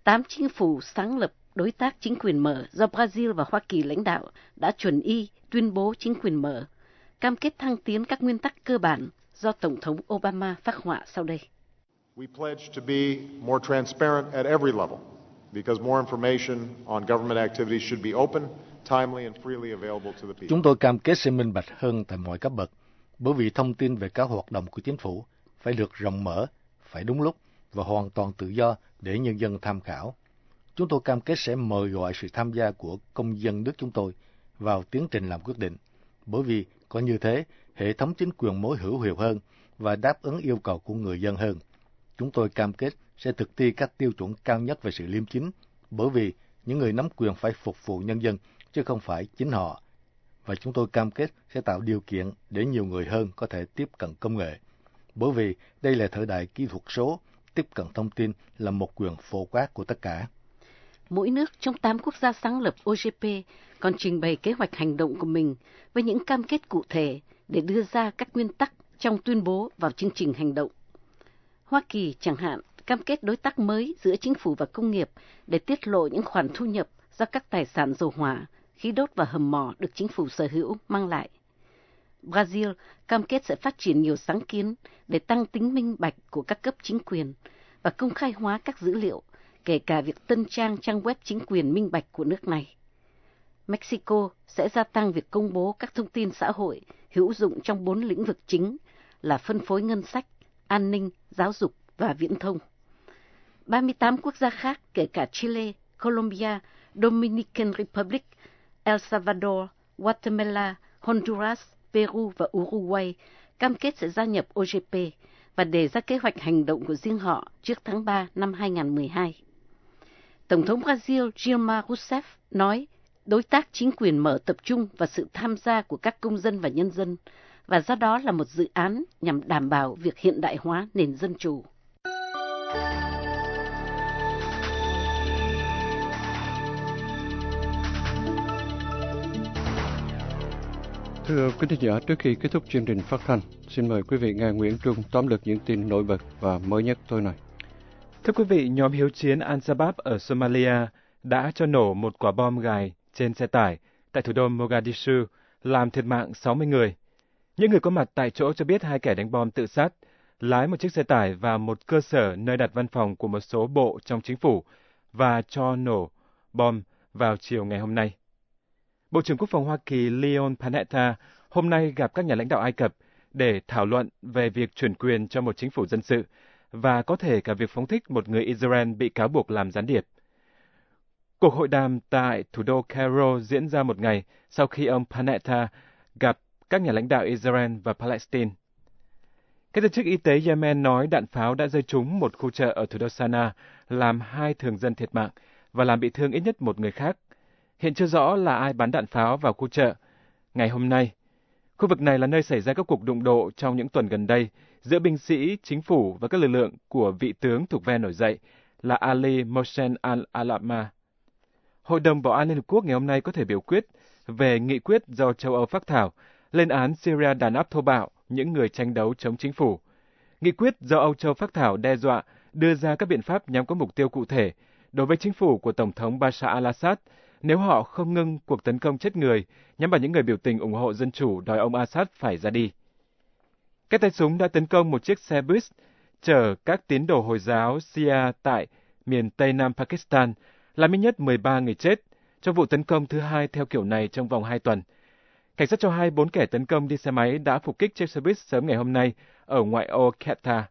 Tám chính phủ sáng lập đối tác chính quyền mở do Brazil và Hoa Kỳ lãnh đạo đã chuẩn y tuyên bố chính quyền mở, cam kết thăng tiến các nguyên tắc cơ bản do Tổng thống Obama phát họa sau đây. We pledge to be more transparent at every level because more information on government activities should be open, timely and freely available to the people. Chúng tôi cam kết sẽ minh bạch hơn tại mọi cấp bậc, bởi vì thông tin về các hoạt động của chính phủ phải được rộng mở, phải đúng lúc và hoàn toàn tự do để nhân dân tham khảo. Chúng tôi cam kết sẽ mời gọi sự tham gia của công dân nước chúng tôi vào tiến trình làm quyết định, bởi vì có như thế, hệ thống chính quyền mới hữu hiệu hơn và đáp ứng yêu cầu của người dân hơn. Chúng tôi cam kết sẽ thực thi các tiêu chuẩn cao nhất về sự liêm chính, bởi vì những người nắm quyền phải phục vụ nhân dân, chứ không phải chính họ. Và chúng tôi cam kết sẽ tạo điều kiện để nhiều người hơn có thể tiếp cận công nghệ. Bởi vì đây là thời đại kỹ thuật số, tiếp cận thông tin là một quyền phổ quát của tất cả. Mỗi nước trong 8 quốc gia sáng lập OGP còn trình bày kế hoạch hành động của mình với những cam kết cụ thể để đưa ra các nguyên tắc trong tuyên bố vào chương trình hành động. Hoa Kỳ chẳng hạn cam kết đối tác mới giữa chính phủ và công nghiệp để tiết lộ những khoản thu nhập do các tài sản dầu hỏa, khí đốt và hầm mỏ được chính phủ sở hữu mang lại. Brazil cam kết sẽ phát triển nhiều sáng kiến để tăng tính minh bạch của các cấp chính quyền và công khai hóa các dữ liệu, kể cả việc tân trang trang web chính quyền minh bạch của nước này. Mexico sẽ gia tăng việc công bố các thông tin xã hội hữu dụng trong bốn lĩnh vực chính là phân phối ngân sách, an ninh, giáo dục và viễn thông. 38 quốc gia khác kể cả Chile, Colombia, Dominican Republic, El Salvador, Guatemala, Honduras, Peru và Uruguay cam kết sẽ gia nhập OGP và đề ra kế hoạch hành động của riêng họ trước tháng 3 năm 2012. Tổng thống Brazil Dilma Rousseff nói đối tác chính quyền mở tập trung và sự tham gia của các công dân và nhân dân và do đó là một dự án nhằm đảm bảo việc hiện đại hóa nền dân chủ. Thưa quý thính giả, trước khi kết thúc chương trình phát thanh, xin mời quý vị nghe Nguyễn Trung tóm lược những tin nổi bật và mới nhất tối nay. Thưa quý vị, nhóm hiếu chiến Al-Shabaab ở Somalia đã cho nổ một quả bom gài trên xe tải tại thủ đô Mogadishu, làm thiệt mạng 60 người. Những người có mặt tại chỗ cho biết hai kẻ đánh bom tự sát, lái một chiếc xe tải vào một cơ sở nơi đặt văn phòng của một số bộ trong chính phủ và cho nổ bom vào chiều ngày hôm nay. Bộ trưởng Quốc phòng Hoa Kỳ Leon Panetta hôm nay gặp các nhà lãnh đạo Ai Cập để thảo luận về việc chuyển quyền cho một chính phủ dân sự và có thể cả việc phóng thích một người Israel bị cáo buộc làm gián điệp. Cuộc hội đàm tại thủ đô Cairo diễn ra một ngày sau khi ông Panetta gặp các nhà lãnh đạo Israel và Palestine. Các giới chức y tế Yemen nói đạn pháo đã rơi trúng một khu chợ ở thủ đô Sana, làm hai thường dân thiệt mạng và làm bị thương ít nhất một người khác. Hiện chưa rõ là ai bắn đạn pháo vào khu chợ. Ngày hôm nay, khu vực này là nơi xảy ra các cuộc đụng độ trong những tuần gần đây giữa binh sĩ, chính phủ và các lực lượng của vị tướng thuộc ve nổi dậy là Ali Mohsen al-Alama. Hội đồng Bảo an Liên Hợp Quốc ngày hôm nay có thể biểu quyết về nghị quyết do châu Âu phát thảo lên án Syria đàn áp thô bạo những người tranh đấu chống chính phủ. Nghị quyết do Âu Châu phát thảo đe dọa đưa ra các biện pháp nhằm có mục tiêu cụ thể đối với chính phủ của Tổng thống Bashar al-Assad nếu họ không ngưng cuộc tấn công chết người nhắm vào những người biểu tình ủng hộ dân chủ đòi ông Assad phải ra đi. Các tay súng đã tấn công một chiếc xe bus chở các tín đồ Hồi giáo Shia tại miền Tây Nam Pakistan, làm ít nhất 13 người chết trong vụ tấn công thứ hai theo kiểu này trong vòng 2 tuần. Cảnh sát cho hay bốn kẻ tấn công đi xe máy đã phục kích chiếc xe buýt sớm ngày hôm nay ở ngoại ô Qatar.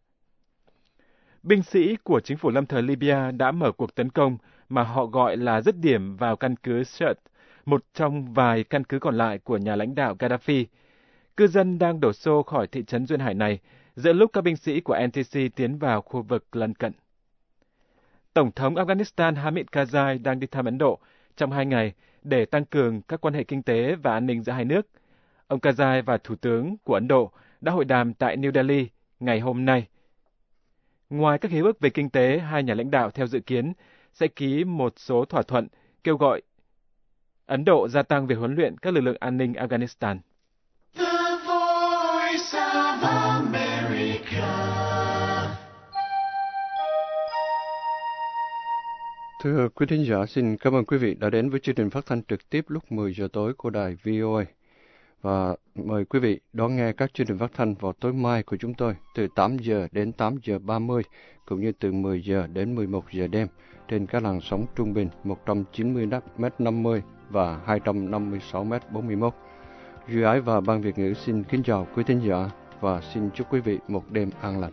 Binh sĩ của chính phủ lâm thời Libya đã mở cuộc tấn công mà họ gọi là dứt điểm vào căn cứ Sirte, một trong vài căn cứ còn lại của nhà lãnh đạo Gaddafi. Cư dân đang đổ xô khỏi thị trấn duyên hải này, giữa lúc các binh sĩ của NTC tiến vào khu vực lân cận. Tổng thống Afghanistan Hamid Karzai đang đi thăm Ấn Độ trong hai ngày để tăng cường các quan hệ kinh tế và an ninh giữa hai nước. Ông Karzai và Thủ tướng của Ấn Độ đã hội đàm tại New Delhi ngày hôm nay. Ngoài các hiệp ước về kinh tế, hai nhà lãnh đạo theo dự kiến sẽ ký một số thỏa thuận kêu gọi Ấn Độ gia tăng việc huấn luyện các lực lượng an ninh Afghanistan. The voice of America. Thưa quý thính giả, xin cảm ơn quý vị đã đến với chương trình phát thanh trực tiếp lúc 10 giờ tối của đài VOA. Và mời quý vị đón nghe các chương trình phát thanh vào tối mai của chúng tôi từ 8 giờ đến 8 giờ 30 cũng như từ 10 giờ đến 11 giờ đêm trên các làn sóng trung bình 190 m50 và 256 m 41. Duy Ái và Ban Việt ngữ xin kính chào quý thính giả và xin chúc quý vị một đêm an lành.